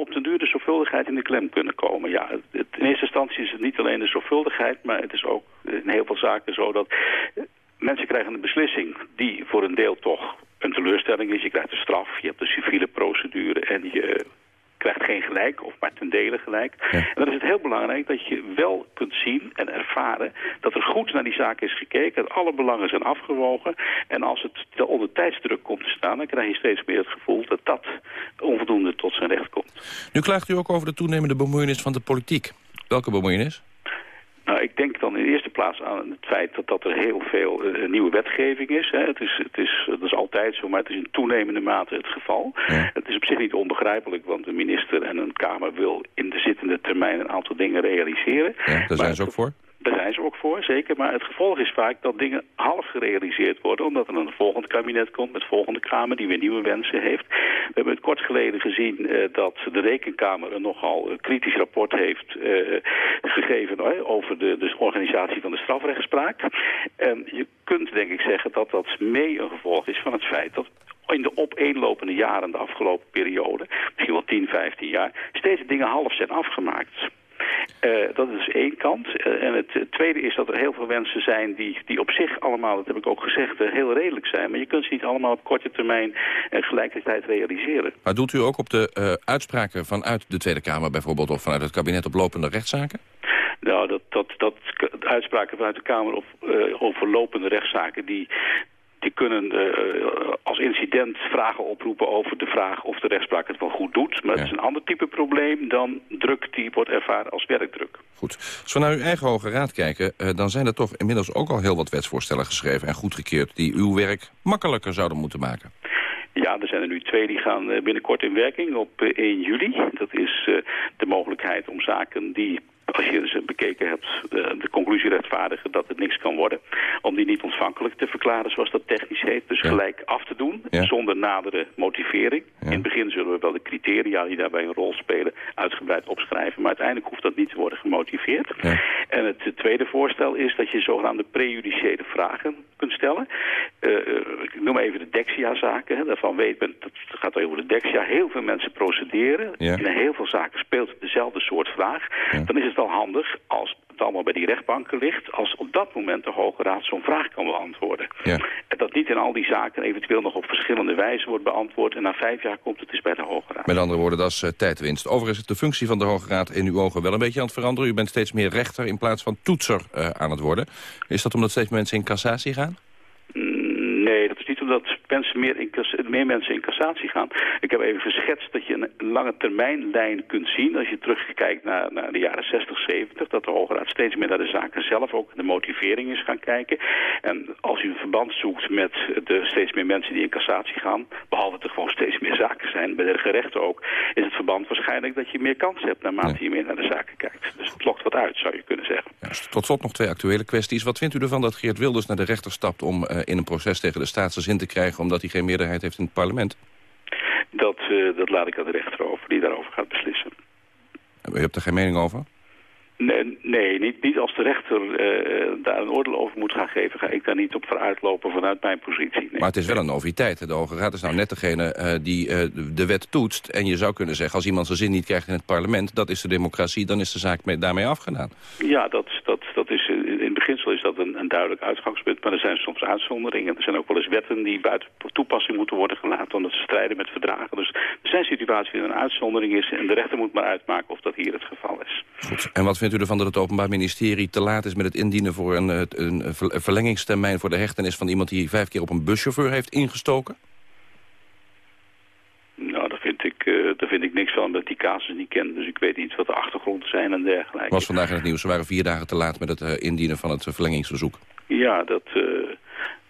Op den duur de zorgvuldigheid in de klem kunnen komen. Ja, in eerste instantie is het niet alleen de zorgvuldigheid, maar het is ook in heel veel zaken zo dat mensen krijgen een beslissing die voor een deel toch een teleurstelling is. Je krijgt een straf, je hebt een civiele procedure en je krijgt geen gelijk of maar ten dele gelijk. Ja. En dan is het heel belangrijk dat je wel kunt zien en ervaren dat er goed naar die zaak is gekeken, dat alle belangen zijn afgewogen. En als het onder tijdsdruk komt te staan, dan krijg je steeds meer het gevoel dat dat onvoldoende tot zijn recht komt. Nu klaagt u ook over de toenemende bemoeienis van de politiek. Welke bemoeienis? Nou, ik denk dan in de eerste plaats aan het feit dat, dat er heel veel uh, nieuwe wetgeving is. Hè. Het is, het is. Dat is altijd zo, maar het is in toenemende mate het geval. Ja. Het is op zich niet onbegrijpelijk, want een minister en een Kamer wil in de zittende termijn een aantal dingen realiseren. Ja, daar zijn ze ook voor? Daar zijn ze ook voor, zeker. Maar het gevolg is vaak dat dingen half gerealiseerd worden... omdat er een volgend kabinet komt met volgende Kamer... die weer nieuwe wensen heeft. We hebben het kort geleden gezien uh, dat de Rekenkamer... een nogal uh, kritisch rapport heeft uh, gegeven... Over de, de organisatie van de strafrechtspraak. En je kunt denk ik zeggen dat dat mee een gevolg is van het feit... dat in de opeenlopende jaren, de afgelopen periode... misschien wel 10, 15 jaar... steeds dingen half zijn afgemaakt... Uh, dat is één kant. Uh, en het, tweede is dat er heel veel mensen zijn die, die op zich allemaal, dat heb ik ook gezegd, uh, heel redelijk zijn. Maar je kunt ze niet allemaal op korte termijn en gelijkertijd realiseren. Maar doet u ook op de uitspraken vanuit de Tweede Kamer bijvoorbeeld of vanuit het kabinet op lopende rechtszaken? Nou, dat, dat, dat uitspraken vanuit de Kamer op, over lopende rechtszaken, die, Die kunnen als incident vragen oproepen over de vraag of de rechtspraak het wel goed doet. Maar het is een ander type probleem dan druk die wordt ervaren als werkdruk. Goed. Als we naar uw eigen Hoge Raad kijken... dan zijn er toch inmiddels ook al heel wat wetsvoorstellen geschreven en goedgekeurd... die uw werk makkelijker zouden moeten maken. Ja, er zijn er nu twee die gaan binnenkort in werking op 1 juli. Dat is de mogelijkheid om zaken die als je ze bekeken hebt, de, de, conclusie rechtvaardigen dat het niks kan worden. Om die niet ontvankelijk te verklaren, zoals dat technisch heet. Dus gelijk af te doen, zonder nadere motivering. In het begin zullen we wel de criteria die daarbij een rol spelen uitgebreid opschrijven. Maar uiteindelijk hoeft dat niet te worden gemotiveerd. En het tweede voorstel is dat je zogenaamde prejudiciële vragen kunt stellen. Uh, ik noem even de Dexia-zaken. Daarvan weet men, dat gaat over de Dexia. Heel veel mensen procederen. In heel veel zaken speelt dezelfde soort vraag. Dan is het al handig als het allemaal bij die rechtbanken ligt... als op dat moment de Hoge Raad zo'n vraag kan beantwoorden. Ja. En dat niet in al die zaken eventueel nog op verschillende wijzen wordt beantwoord... en na vijf jaar komt het dus bij de Hoge Raad. Met andere woorden, dat is uh, tijdwinst. Overigens is de functie van de Hoge Raad in uw ogen wel een beetje aan het veranderen. U bent steeds meer rechter in plaats van toetser uh, aan het worden. Is dat omdat steeds mensen in cassatie gaan? Nee, dat is niet omdat mensen meer, in, meer mensen in cassatie gaan. Ik heb even geschetst dat je een lange termijnlijn kunt zien... als je terugkijkt naar, naar de jaren 60, 70... dat de Hoge Raad steeds meer naar de zaken zelf ook de motivering is gaan kijken. En als u een verband zoekt met de steeds meer mensen die in cassatie gaan... behalve dat er gewoon steeds meer zaken zijn, bij de gerechten ook... is het verband waarschijnlijk dat je meer kans hebt naarmate je meer naar de zaken kijkt. Dus het lokt wat uit, zou je kunnen zeggen. Ja, tot slot nog twee actuele kwesties. Wat vindt u ervan dat Geert Wilders naar de rechter stapt... om uh, in een proces tegen de te krijgen... omdat hij geen meerderheid heeft in het parlement? Dat, uh, dat laat ik aan de rechter over, die daarover gaat beslissen. U hebt er geen mening over? Nee, nee niet, niet als de rechter uh, daar een oordeel over moet gaan geven... ga ik daar niet op vooruitlopen vanuit mijn positie. Nee. Maar het is wel een noviteit. De Hoge Raad is nou net degene uh, die uh, de wet toetst. En je zou kunnen zeggen, als iemand zijn zin niet krijgt in het parlement... dat is de democratie, dan is de zaak mee, daarmee afgedaan. Ja, dat, dat, dat is, in beginsel is dat een, een duidelijk uitgangspunt. Maar er zijn soms uitzonderingen. Er zijn ook wel eens wetten die buiten toepassing moeten worden gelaten... omdat ze strijden met verdragen. Dus er zijn situaties waar een uitzondering is... en de rechter moet maar uitmaken of dat hier het geval is. Goed. En wat vindt u ervan dat het Openbaar Ministerie te laat is met het indienen voor een, een, een verlengingstermijn voor de hechtenis van iemand die vijf keer op een buschauffeur heeft ingestoken? Nou, daar vind ik, uh, daar vind ik niks van, omdat die casus niet ken. Dus ik weet niet wat de achtergronden zijn en dergelijke. was vandaag in het nieuws. Ze waren vier dagen te laat met het uh, indienen van het verlengingsverzoek. Ja, dat...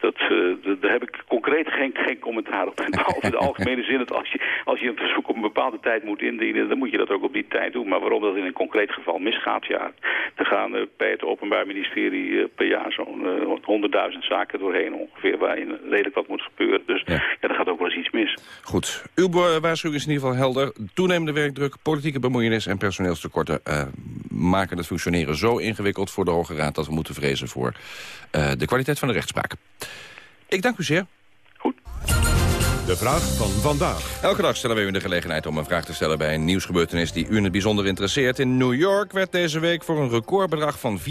Dat, uh, daar heb ik concreet geen, geen commentaar op. Behalve de algemene zin dat als je, als je een verzoek op een bepaalde tijd moet indienen... dan moet je dat ook op die tijd doen. Maar waarom dat in een concreet geval misgaat, ja... er gaan uh, bij het Openbaar Ministerie uh, per jaar zo'n 100.000 zaken doorheen ongeveer... waarin redelijk wat moet gebeuren. Dus ja. ja, er gaat ook wel eens iets mis. Goed. Uw waarschuwing is in ieder geval helder. Toenemende werkdruk, politieke bemoeienis en personeelstekorten... maken het functioneren zo ingewikkeld voor de Hoge Raad... dat we moeten vrezen voor de kwaliteit van de rechtspraak. Ik dank u zeer. Goed. De vraag van vandaag. Elke dag stellen we u de gelegenheid om een vraag te stellen bij een nieuwsgebeurtenis die u in het bijzonder interesseert. In New York werd deze week voor een recordbedrag van 4,4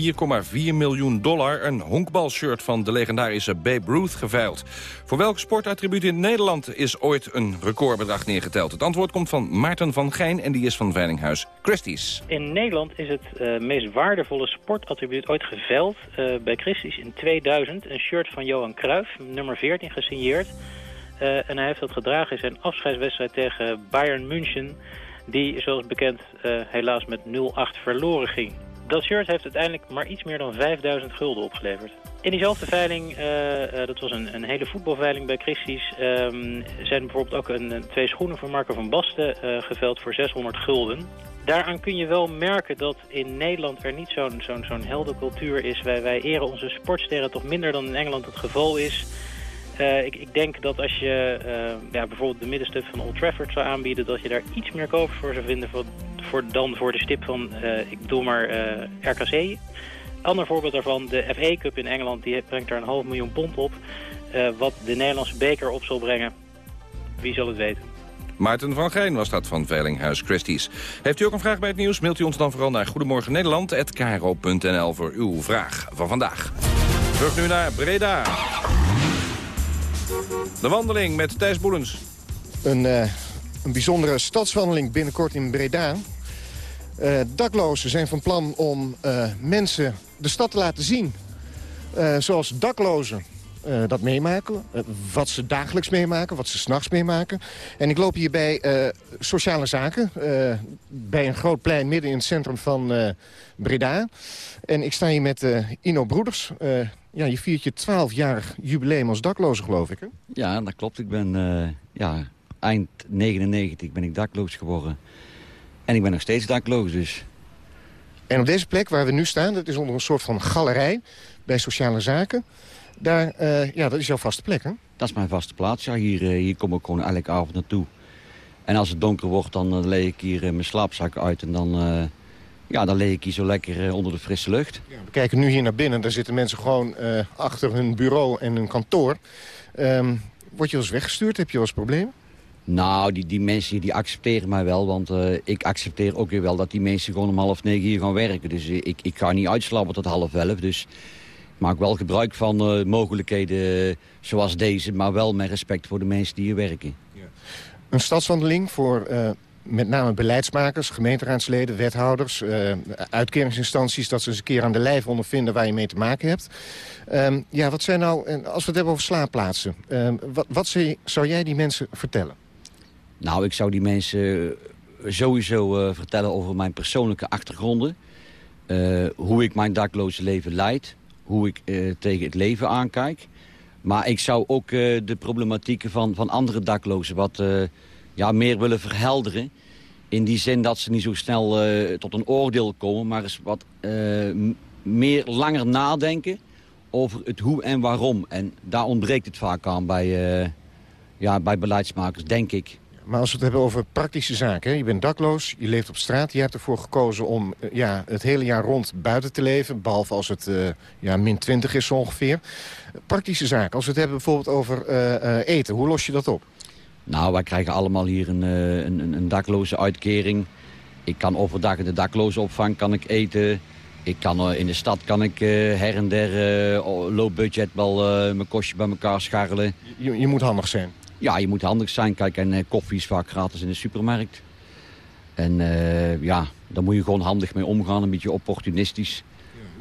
miljoen dollar een honkbalshirt van de legendarische Babe Ruth geveild. Voor welk sportattribuut in Nederland is ooit een recordbedrag neergeteld? Het antwoord komt van Maarten van Gijn en die is van Veilinghuis Christie's. In Nederland is het uh, meest waardevolle sportattribuut ooit geveild uh, bij Christie's in 2000. Een shirt van Johan Cruijff, nummer 14 gesigneerd. Uh, en hij heeft dat gedragen in zijn afscheidswedstrijd tegen Bayern München... die, zoals bekend, uh, helaas met 0-8 verloren ging. Dat shirt heeft uiteindelijk maar iets meer dan 5000 gulden opgeleverd. In diezelfde veiling, uh, dat was een, een, hele voetbalveiling bij Christie's... Um, zijn bijvoorbeeld ook een, twee schoenen van Marco van Basten geveld voor 600 gulden. Daaraan kun je wel merken dat in Nederland er niet zo'n zo'n zo'n heldencultuur is. Wij, wij eren onze sportsterren toch minder dan in Engeland het geval is... Uh, ik, ik, denk dat als je uh, ja, bijvoorbeeld de middenstip van Old Trafford zou aanbieden... dat je daar iets meer koper voor zou vinden voor, dan voor de stip van, uh, ik bedoel maar, RKC. Ander voorbeeld daarvan, de FA Cup in Engeland, die brengt daar een half miljoen pond op. wat de Nederlandse beker op zal brengen, wie zal het weten. Maarten van Gijn was dat van Veilinghuis Christie's. Heeft u ook een vraag bij het nieuws? Mailt u ons dan vooral naar Goedemorgen Nederland@kro.nl voor uw vraag van vandaag. Terug nu naar Breda. De wandeling met Thijs Boelens. Een, uh, een bijzondere stadswandeling binnenkort in Breda. Uh, daklozen zijn van plan om uh, mensen de stad te laten zien. zoals daklozen eh, dat meemaken. eh, wat ze dagelijks meemaken, wat ze s'nachts meemaken. En ik loop hier bij eh, Sociale Zaken. eh, bij een groot plein midden in het centrum van eh, Breda. En ik sta hier met eh, Ino Broeders. Ja, je viert je 12-jarig jubileum als dakloze, geloof ik, hè? Ja, dat klopt. Ik ben eh, ja, eind 99 ben ik dakloos geworden. En ik ben nog steeds dakloos, dus... En op deze plek waar we nu staan, dat is onder een soort van galerij bij Sociale Zaken. Daar, eh, ja, dat is jouw vaste plek, hè? Dat is mijn vaste plaats. Ja, hier, eh, hier kom ik gewoon elke avond naartoe. En als het donker wordt, dan leg ik hier mijn slaapzak uit. En dan, ja, dan leg ik hier zo lekker onder de frisse lucht. Ja, we kijken nu hier naar binnen. Daar zitten mensen gewoon achter hun bureau en hun kantoor. Um, word je wel eens weggestuurd? Heb je wel eens problemen? Nou, die, die mensen die accepteren mij wel. Want uh, ik accepteer ook weer wel dat die mensen gewoon om half negen hier gaan werken. Dus uh, ik, ik ga niet uitslapen tot half elf. Dus ik maak wel gebruik van uh, mogelijkheden zoals deze. Maar wel met respect voor de mensen die hier werken. Ja. Een stadswandeling voor met name beleidsmakers, gemeenteraadsleden, wethouders... uitkeringsinstanties, dat ze eens een keer aan de lijf ondervinden waar je mee te maken hebt. Um, ja, wat zijn nou, als we het hebben over slaapplaatsen... Um, wat, wat zou jij die mensen vertellen? Nou, ik zou die mensen sowieso uh, vertellen over mijn persoonlijke achtergronden. Hoe ik mijn dakloze leven leid. Hoe ik tegen het leven aankijk. Maar ik zou ook de problematieken van, van andere daklozen wat ja, meer willen verhelderen. In die zin dat ze niet zo snel tot een oordeel komen. Maar eens wat meer langer nadenken over het hoe en waarom. En daar ontbreekt het vaak aan bij, ja, bij beleidsmakers, denk ik. Maar als we het hebben over praktische zaken. Je bent dakloos, je leeft op straat. Je hebt ervoor gekozen om ja, het hele jaar rond buiten te leven. Behalve als het ja, min 20 is ongeveer. Praktische zaken. Als we het hebben bijvoorbeeld over eten. Hoe los je dat op? Nou, wij krijgen allemaal hier een, een, een dakloze uitkering. Ik kan overdag in de dakloze opvang kan ik eten. Ik kan, in de stad kan ik her en der low budget wel mijn kostje bij elkaar scharrelen. Je, je moet handig zijn. Ja, je moet handig zijn. Kijk, en koffie is vaak gratis in de supermarkt. En uh, ja, daar moet je gewoon handig mee omgaan. Een beetje opportunistisch.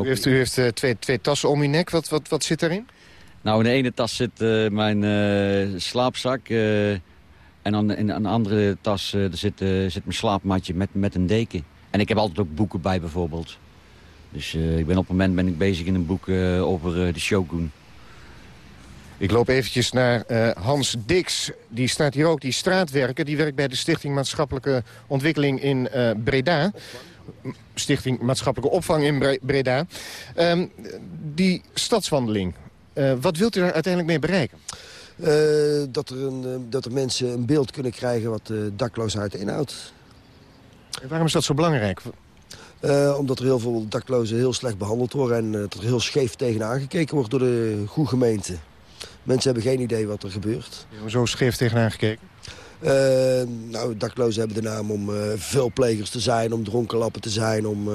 U heeft, u heeft uh, twee, twee tassen om uw nek. Wat, wat, wat zit erin? Nou, in de ene tas zit mijn slaapzak. En dan in een andere tas zit, zit mijn slaapmatje met, met een deken. En ik heb altijd ook boeken bij bijvoorbeeld. Dus ik ben op het moment ben ik bezig in een boek over de Shogun. Ik loop eventjes naar Hans Dix. Die staat hier ook, die straatwerker. Die werkt bij de Stichting Maatschappelijke Ontwikkeling in Breda. Stichting Maatschappelijke Opvang in Breda. Um, die stadswandeling, wat wilt u daar uiteindelijk mee bereiken? Dat, er een, dat er mensen een beeld kunnen krijgen wat dakloosheid inhoudt. En waarom is dat zo belangrijk? Uh, omdat er heel veel daklozen heel slecht behandeld worden... en uh, dat er heel scheef tegenaan gekeken wordt door de goede gemeente. Mensen hebben geen idee wat er gebeurt. Ja, zo scheef tegenaan gekeken? Uh, nou, daklozen hebben de naam om veelplegers te zijn, om dronkenlappen te zijn, om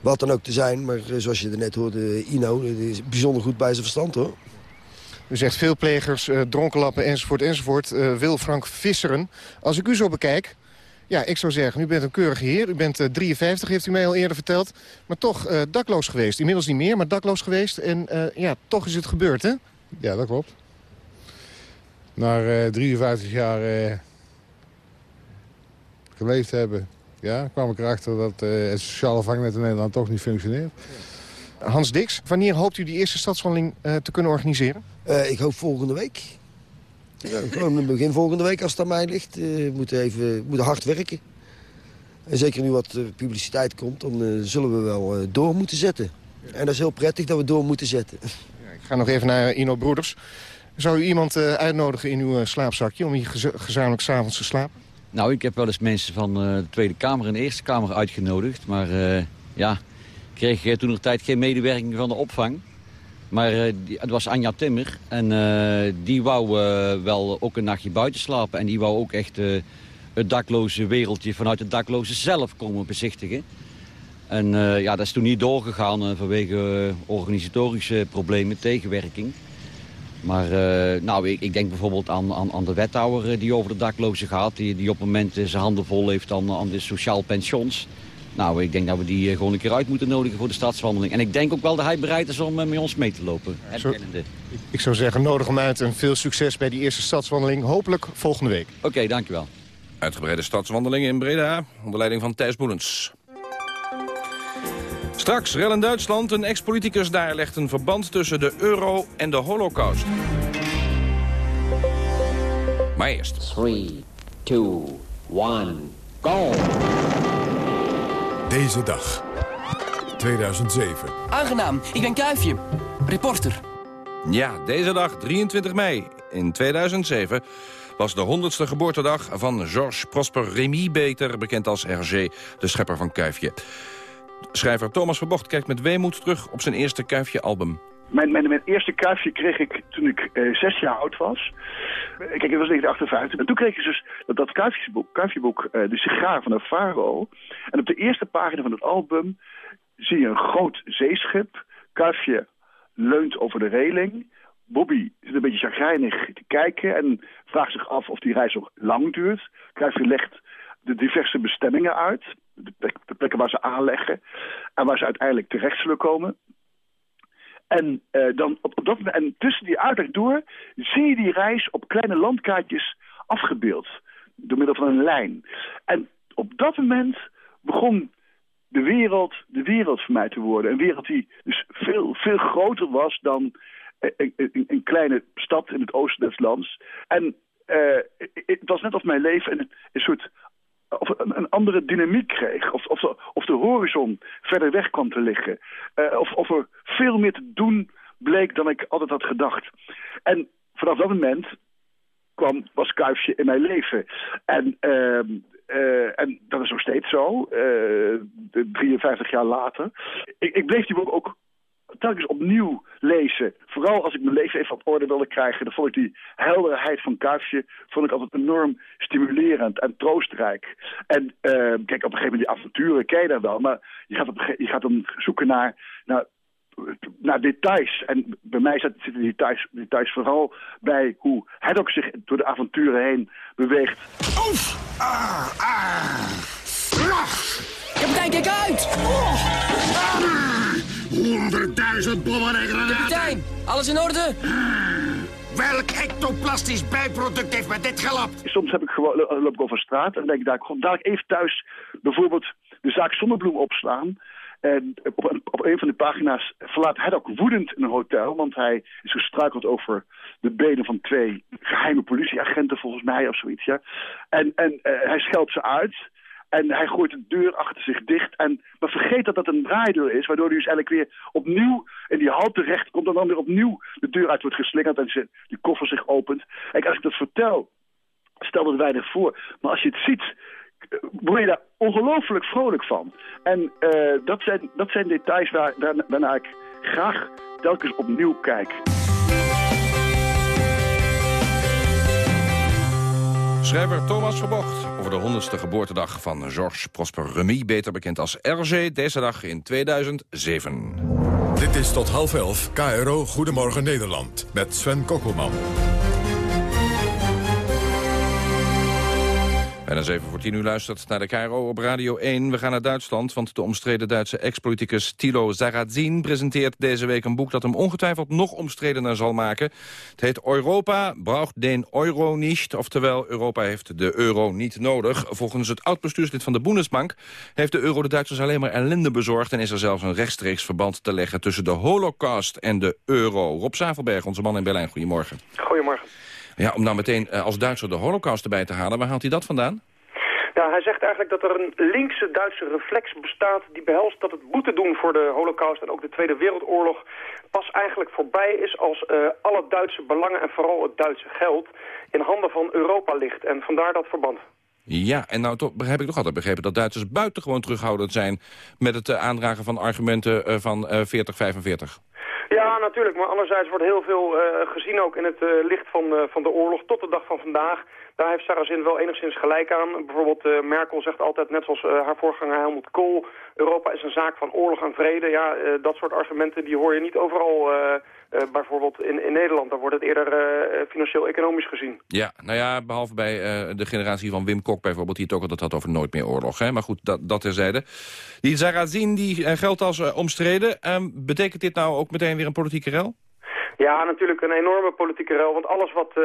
wat dan ook te zijn. Maar zoals je er net hoorde, Ino, die is bijzonder goed bij zijn verstand hoor. U zegt veelplegers, dronkenlappen enzovoort enzovoort. Wil Frank Visseren, als ik u zo bekijk... Ja, ik zou zeggen, u bent een keurige heer. U bent 53, heeft u mij al eerder verteld. Maar toch dakloos geweest. Inmiddels niet meer, maar dakloos geweest. En ja, toch is het gebeurd, hè? Ja, dat klopt. Na uh, 53 jaar uh, geleefd hebben, ja, kwam ik erachter dat uh, het sociale vangnet in Nederland toch niet functioneert. Hans Dix, wanneer hoopt u die eerste stadswandeling te kunnen organiseren? Ik hoop volgende week. Ja, gewoon begin volgende week als het aan mij ligt. we moeten even moeten hard werken. En zeker nu wat publiciteit komt, dan zullen we wel door moeten zetten. En dat is heel prettig dat we door moeten zetten. Ik ga nog even naar Ino Broeders. Zou u iemand uh, uitnodigen in uw uh, slaapzakje om hier gez gezamenlijk s'avonds te slapen? Nou, ik heb wel eens mensen van uh, de Tweede Kamer en de Eerste Kamer uitgenodigd. Maar ja, ik kreeg toen nog tijd geen medewerking van de opvang. Maar die, het was Anja Timmer en die wou wel ook een nachtje buiten slapen. En die wou ook echt het dakloze wereldje vanuit het dakloze zelf komen bezichtigen. En ja, dat is toen niet doorgegaan vanwege organisatorische problemen, tegenwerking. Maar uh, nou, ik, ik, denk bijvoorbeeld aan, aan, de wethouder die over de daklozen gaat. Die, die op het moment zijn handen vol heeft aan, aan de sociaal pensions. Nou, ik denk dat we die gewoon een keer uit moeten nodigen voor de stadswandeling. En ik denk ook wel dat hij bereid is om met ons mee te lopen. Zo, ik zou zeggen, nodig hem uit en veel succes bij die eerste stadswandeling. Hopelijk volgende week. Oké, dankjewel. Uitgebreide stadswandeling in Breda, onder leiding van Thijs Boelens. Straks, rel in Duitsland. Een ex-politicus daar legt een verband tussen de euro en de holocaust. Maar eerst. 3, 2, 1, go! Deze dag. 2007. Aangenaam, ik ben Kuifje, reporter. Ja, deze dag, 23 mei in 2007 was de 100ste geboortedag van Georges Prosper Remy, beter bekend als Hergé, de schepper van Kuifje. Schrijver Thomas Verbocht kijkt met weemoed terug op zijn eerste Kuifje-album. Mijn, mijn, eerste kuifje kreeg ik toen ik eh, zes jaar oud was. Kijk, het was 1958. En toen kreeg ik dus dat, dat kuifjeboek, uh, De Sigaar van de Faro. En op de eerste pagina van het album zie je een groot zeeschip. Kuifje leunt over de reling. Bobby zit een beetje chagrijnig te kijken en vraagt zich af of die reis nog lang duurt. Kuifje legt de diverse bestemmingen uit. De, de plekken waar ze aanleggen en waar ze uiteindelijk terecht zullen komen. En, uh, dan op, en tussen die uitleg door zie je die reis op kleine landkaartjes afgebeeld. Door middel van een lijn. En op dat moment begon de wereld, de wereld voor mij te worden. Een wereld die dus veel, veel groter was dan een, een, kleine stad in het oosten des lands. En uh, het was net of mijn leven een, een soort of een, andere dynamiek kreeg. Of, of, de, of de horizon verder weg kwam te liggen. Uh, of, of er veel meer te doen bleek dan ik altijd had gedacht. En vanaf dat moment kwam, was Kuifje in mijn leven. En, uh, uh, en dat is nog steeds zo, 53 jaar later. Ik, ik bleef die boek ook telkens opnieuw lezen. Vooral als ik mijn leven even op orde wilde krijgen. Dan vond ik die helderheid van Kuifje vond ik altijd enorm stimulerend en troostrijk. En uh, kijk, op een gegeven moment die avonturen ken je dat wel. Maar je gaat, op, je gaat dan zoeken naar, naar, naar details. En bij mij zitten die details, details vooral bij hoe ook zich door de avonturen heen beweegt. Oef! Ah, ah. Kapitein, kijk uit! Oh. Ah. Honderdduizend bommengranaten. Kapitein, alles in orde? Welk ectoplastisch bijproduct heeft met dit gelapt? Soms heb ik gewoon, loop ik over straat en denk ik, daar kom dadelijk even thuis bijvoorbeeld de zaak Zonnebloem opslaan. En op een, op een van de pagina's verlaat hij ook woedend in een hotel, want hij is gestruikeld over de benen van twee geheime politieagenten volgens mij of zoiets. Ja. En, en uh, hij scheldt ze uit. En hij gooit de deur achter zich dicht. En, maar vergeet dat dat een draaideur is, waardoor hij dus eigenlijk weer opnieuw in die hal terecht komt. En dan weer opnieuw de deur uit wordt geslingerd en die koffer zich opent. En als ik dat vertel, stel dat weinig voor. Maar als je het ziet, word je daar ongelooflijk vrolijk van. En uh, dat, zijn, dat zijn details waar, waar, waarnaar ik graag telkens opnieuw kijk. Schrijver Thomas Verbocht over de 100ste geboortedag van Georges Prosper Remy, beter bekend als RG, deze dag in 2007. Dit is tot half elf KRO Goedemorgen Nederland met Sven Kokkelman. Bijna 7 voor 10 uur luistert naar de KRO op Radio 1. We gaan naar Duitsland, want de omstreden Duitse ex-politicus Thilo Sarrazin presenteert deze week een boek dat hem ongetwijfeld nog omstredener zal maken. Het heet Europa braucht den Euro nicht, oftewel Europa heeft de euro niet nodig. Volgens het oud-bestuurslid van de Bundesbank heeft de euro de Duitsers alleen maar ellende bezorgd en is er zelfs een rechtstreeks verband te leggen tussen de holocaust en de euro. Rob Zavelberg, onze man in Berlijn, goedemorgen. Goedemorgen. Ja, om nou meteen als Duitser de holocaust erbij te halen, waar haalt hij dat vandaan? Ja, hij zegt eigenlijk dat er een linkse Duitse reflex bestaat... die behelst dat het boete doen voor de holocaust en ook de Tweede Wereldoorlog... pas eigenlijk voorbij is als uh, alle Duitse belangen en vooral het Duitse geld... in handen van Europa ligt. En vandaar dat verband. Ja, en nou toch, heb ik toch altijd begrepen dat Duitsers buitengewoon terughoudend zijn... met het uh, aandragen van argumenten uh, van 4045. Ja, natuurlijk. Maar anderzijds wordt heel veel uh, gezien ook in het uh, licht van, uh, van de oorlog tot de dag van vandaag. Daar heeft Sarrazin wel enigszins gelijk aan. Bijvoorbeeld Merkel zegt altijd, net zoals haar voorganger Helmut Kool... Europa is een zaak van oorlog en vrede. Ja, dat soort argumenten die hoor je niet overal Eh, bijvoorbeeld in, in Nederland, daar wordt het eerder eh, financieel-economisch gezien. Ja, nou ja, behalve bij eh, de generatie van Wim Kok bijvoorbeeld... die het ook altijd had over nooit meer oorlog. Hè? Maar goed, dat, dat terzijde. Die Zarazin die geldt als omstreden. Ehm, betekent dit nou ook meteen weer een politieke rel? Ja, natuurlijk een enorme politieke rel. Want alles wat uh,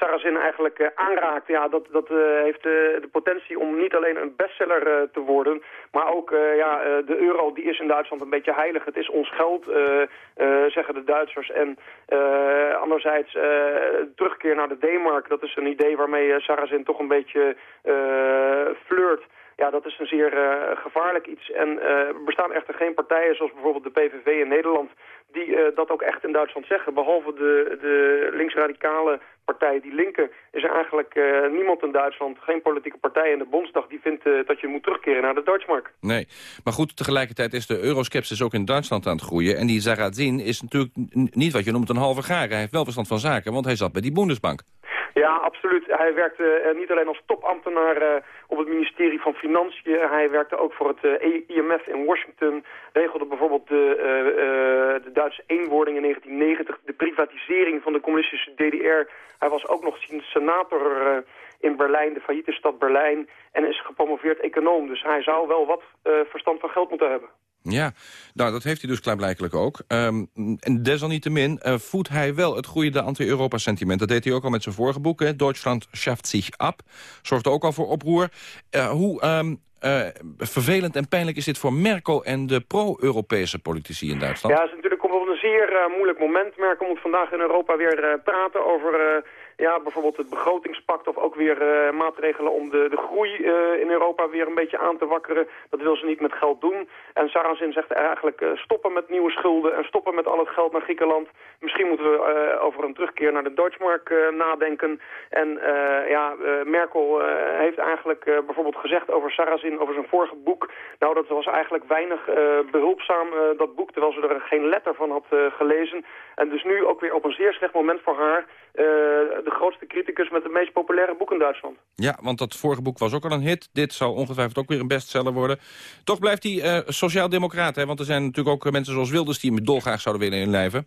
Sarrazin eigenlijk uh, aanraakt, ja, dat, dat uh, heeft de potentie om niet alleen een bestseller te worden, maar ook ja, de euro die is in Duitsland een beetje heilig. Het is ons geld, zeggen de Duitsers. En anderzijds terugkeer naar de D-mark, dat is een idee waarmee Sarrazin toch een beetje flirt. Ja, dat is een zeer gevaarlijk iets. En er bestaan echter geen partijen zoals bijvoorbeeld de PVV in Nederland... die uh, dat ook echt in Duitsland zeggen. Behalve de, de linksradicale partij, die linken... is er eigenlijk niemand in Duitsland, geen politieke partij in de Bondsdag... die vindt dat je moet terugkeren naar de Duitsmark. Nee, maar goed, tegelijkertijd is de euroskepsis ook in Duitsland aan het groeien. En die Zarazin is natuurlijk niet wat je noemt een halve garen. Hij heeft wel verstand van zaken, want hij zat bij die Bundesbank. Ja, absoluut. Hij werkte uh, niet alleen als topambtenaar uh, op het ministerie van Financiën. Hij werkte ook voor het IMF in Washington. Regelde bijvoorbeeld de, de Duitse eenwording in 1990. De privatisering van de communistische DDR. Hij was ook nog senator in Berlijn, de failliete stad Berlijn. En is gepromoveerd econoom. Dus hij zou wel wat verstand van geld moeten hebben. Ja, nou dat heeft hij dus klaarblijkelijk ook. Um, en desalniettemin uh, voedt hij wel het groeiende anti-Europa-sentiment. Dat deed hij ook al met zijn vorige boek, hè? Deutschland schafft zich ab. Zorgde ook al voor oproer. Uh, hoe um, uh, vervelend en pijnlijk is dit voor Merkel en de pro-Europese politici in Duitsland? Ja, het is natuurlijk op een zeer moeilijk moment. Merkel moet vandaag in Europa weer praten over ja, bijvoorbeeld het begrotingspact of ook weer uh, maatregelen om de, de groei uh, in Europa weer een beetje aan te wakkeren. Dat wil ze niet met geld doen. En Sarrazin zegt eigenlijk uh, stoppen met nieuwe schulden en stoppen met al het geld naar Griekenland. Misschien moeten we over een terugkeer naar de Deutschmark nadenken. En ja, Merkel heeft eigenlijk bijvoorbeeld gezegd over Sarrazin, over zijn vorige boek. Nou, dat was eigenlijk weinig behulpzaam, dat boek, terwijl ze er geen letter van had gelezen. En dus nu ook weer op een zeer slecht moment voor haar criticus met het meest populaire boek in Duitsland. Ja, want dat vorige boek was ook al een hit. Dit zou ongetwijfeld ook weer een bestseller worden. Toch blijft hij uh, sociaal-democraat? Want er zijn natuurlijk ook mensen zoals Wilders... die hem dolgraag zouden willen inlijven.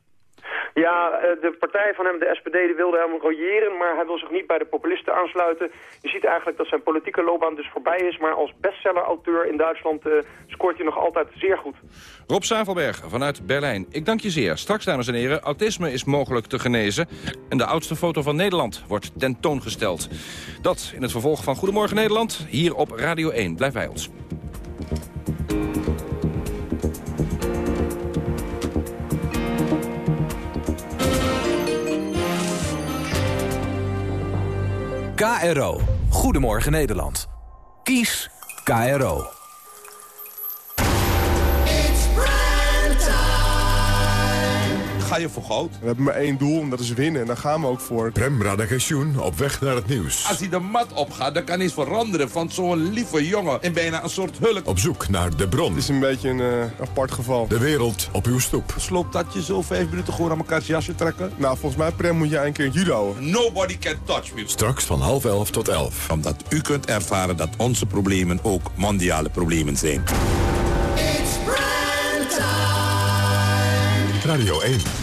Ja, de partij van hem, de SPD, die wilde hem royeren, maar hij wil zich niet bij de populisten aansluiten. Je ziet eigenlijk dat zijn politieke loopbaan dus voorbij is, maar als bestseller-auteur in Duitsland uh, scoort hij nog altijd zeer goed. Rob Zavelberg vanuit Berlijn. Ik dank je zeer. Straks, dames en heren, autisme is mogelijk te genezen. En de oudste foto van Nederland wordt tentoongesteld. Dat in het vervolg van Goedemorgen Nederland, hier op Radio 1. Blijf bij ons. KRO. Goedemorgen Nederland. Kies KRO. Ga je voor goud? We hebben maar één doel en dat is winnen. En daar gaan we ook voor. Prem Radagensjoen op weg naar het nieuws. Als hij de mat opgaat, dan kan iets veranderen van zo'n lieve jongen. En bijna een soort hulk. Op zoek naar de bron. Het is een beetje een uh, apart geval. De wereld op uw stoep. Sloopt dat je zo vijf minuten gewoon aan elkaars jasje trekken? Nou, volgens mij, Prem, moet je een keer judo. Nobody can touch me. Straks van half elf tot elf. Omdat u kunt ervaren dat onze problemen ook mondiale problemen zijn. Radio 1.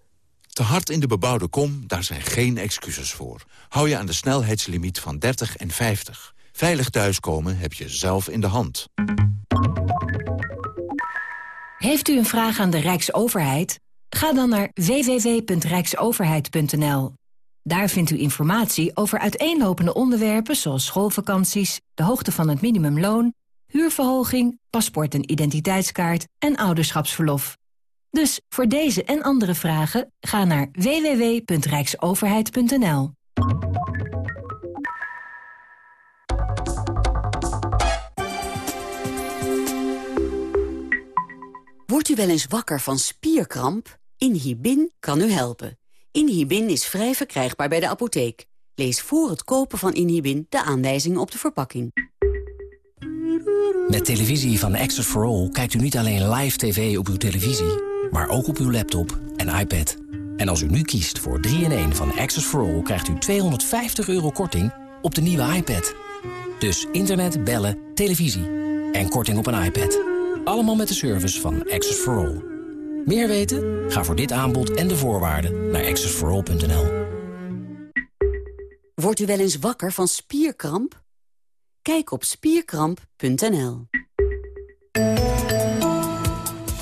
Te hard in de bebouwde kom, daar zijn geen excuses voor. Hou je aan de snelheidslimiet van 30 en 50. Veilig thuiskomen heb je zelf in de hand. Heeft u een vraag aan de Rijksoverheid? Ga dan naar www.rijksoverheid.nl. Daar vindt u informatie over uiteenlopende onderwerpen zoals schoolvakanties, de hoogte van het minimumloon, huurverhoging, paspoort en identiteitskaart en ouderschapsverlof. Dus voor deze en andere vragen ga naar www.rijksoverheid.nl. Wordt u wel eens wakker van spierkramp? Inhibin kan u helpen. Inhibin is vrij verkrijgbaar bij de apotheek. Lees voor het kopen van Inhibin de aanwijzingen op de verpakking. Met televisie van Access for All kijkt u niet alleen live tv op uw televisie... maar ook op uw laptop en iPad. En als u nu kiest voor 3-in-1 van Access for All... krijgt u 250 euro korting op de nieuwe iPad. Dus internet, bellen, televisie en korting op een iPad. Allemaal met de service van Access for All. Meer weten? Ga voor dit aanbod en de voorwaarden naar accessforall.nl. Wordt u wel eens wakker van spierkramp? Kijk op spierkramp.nl.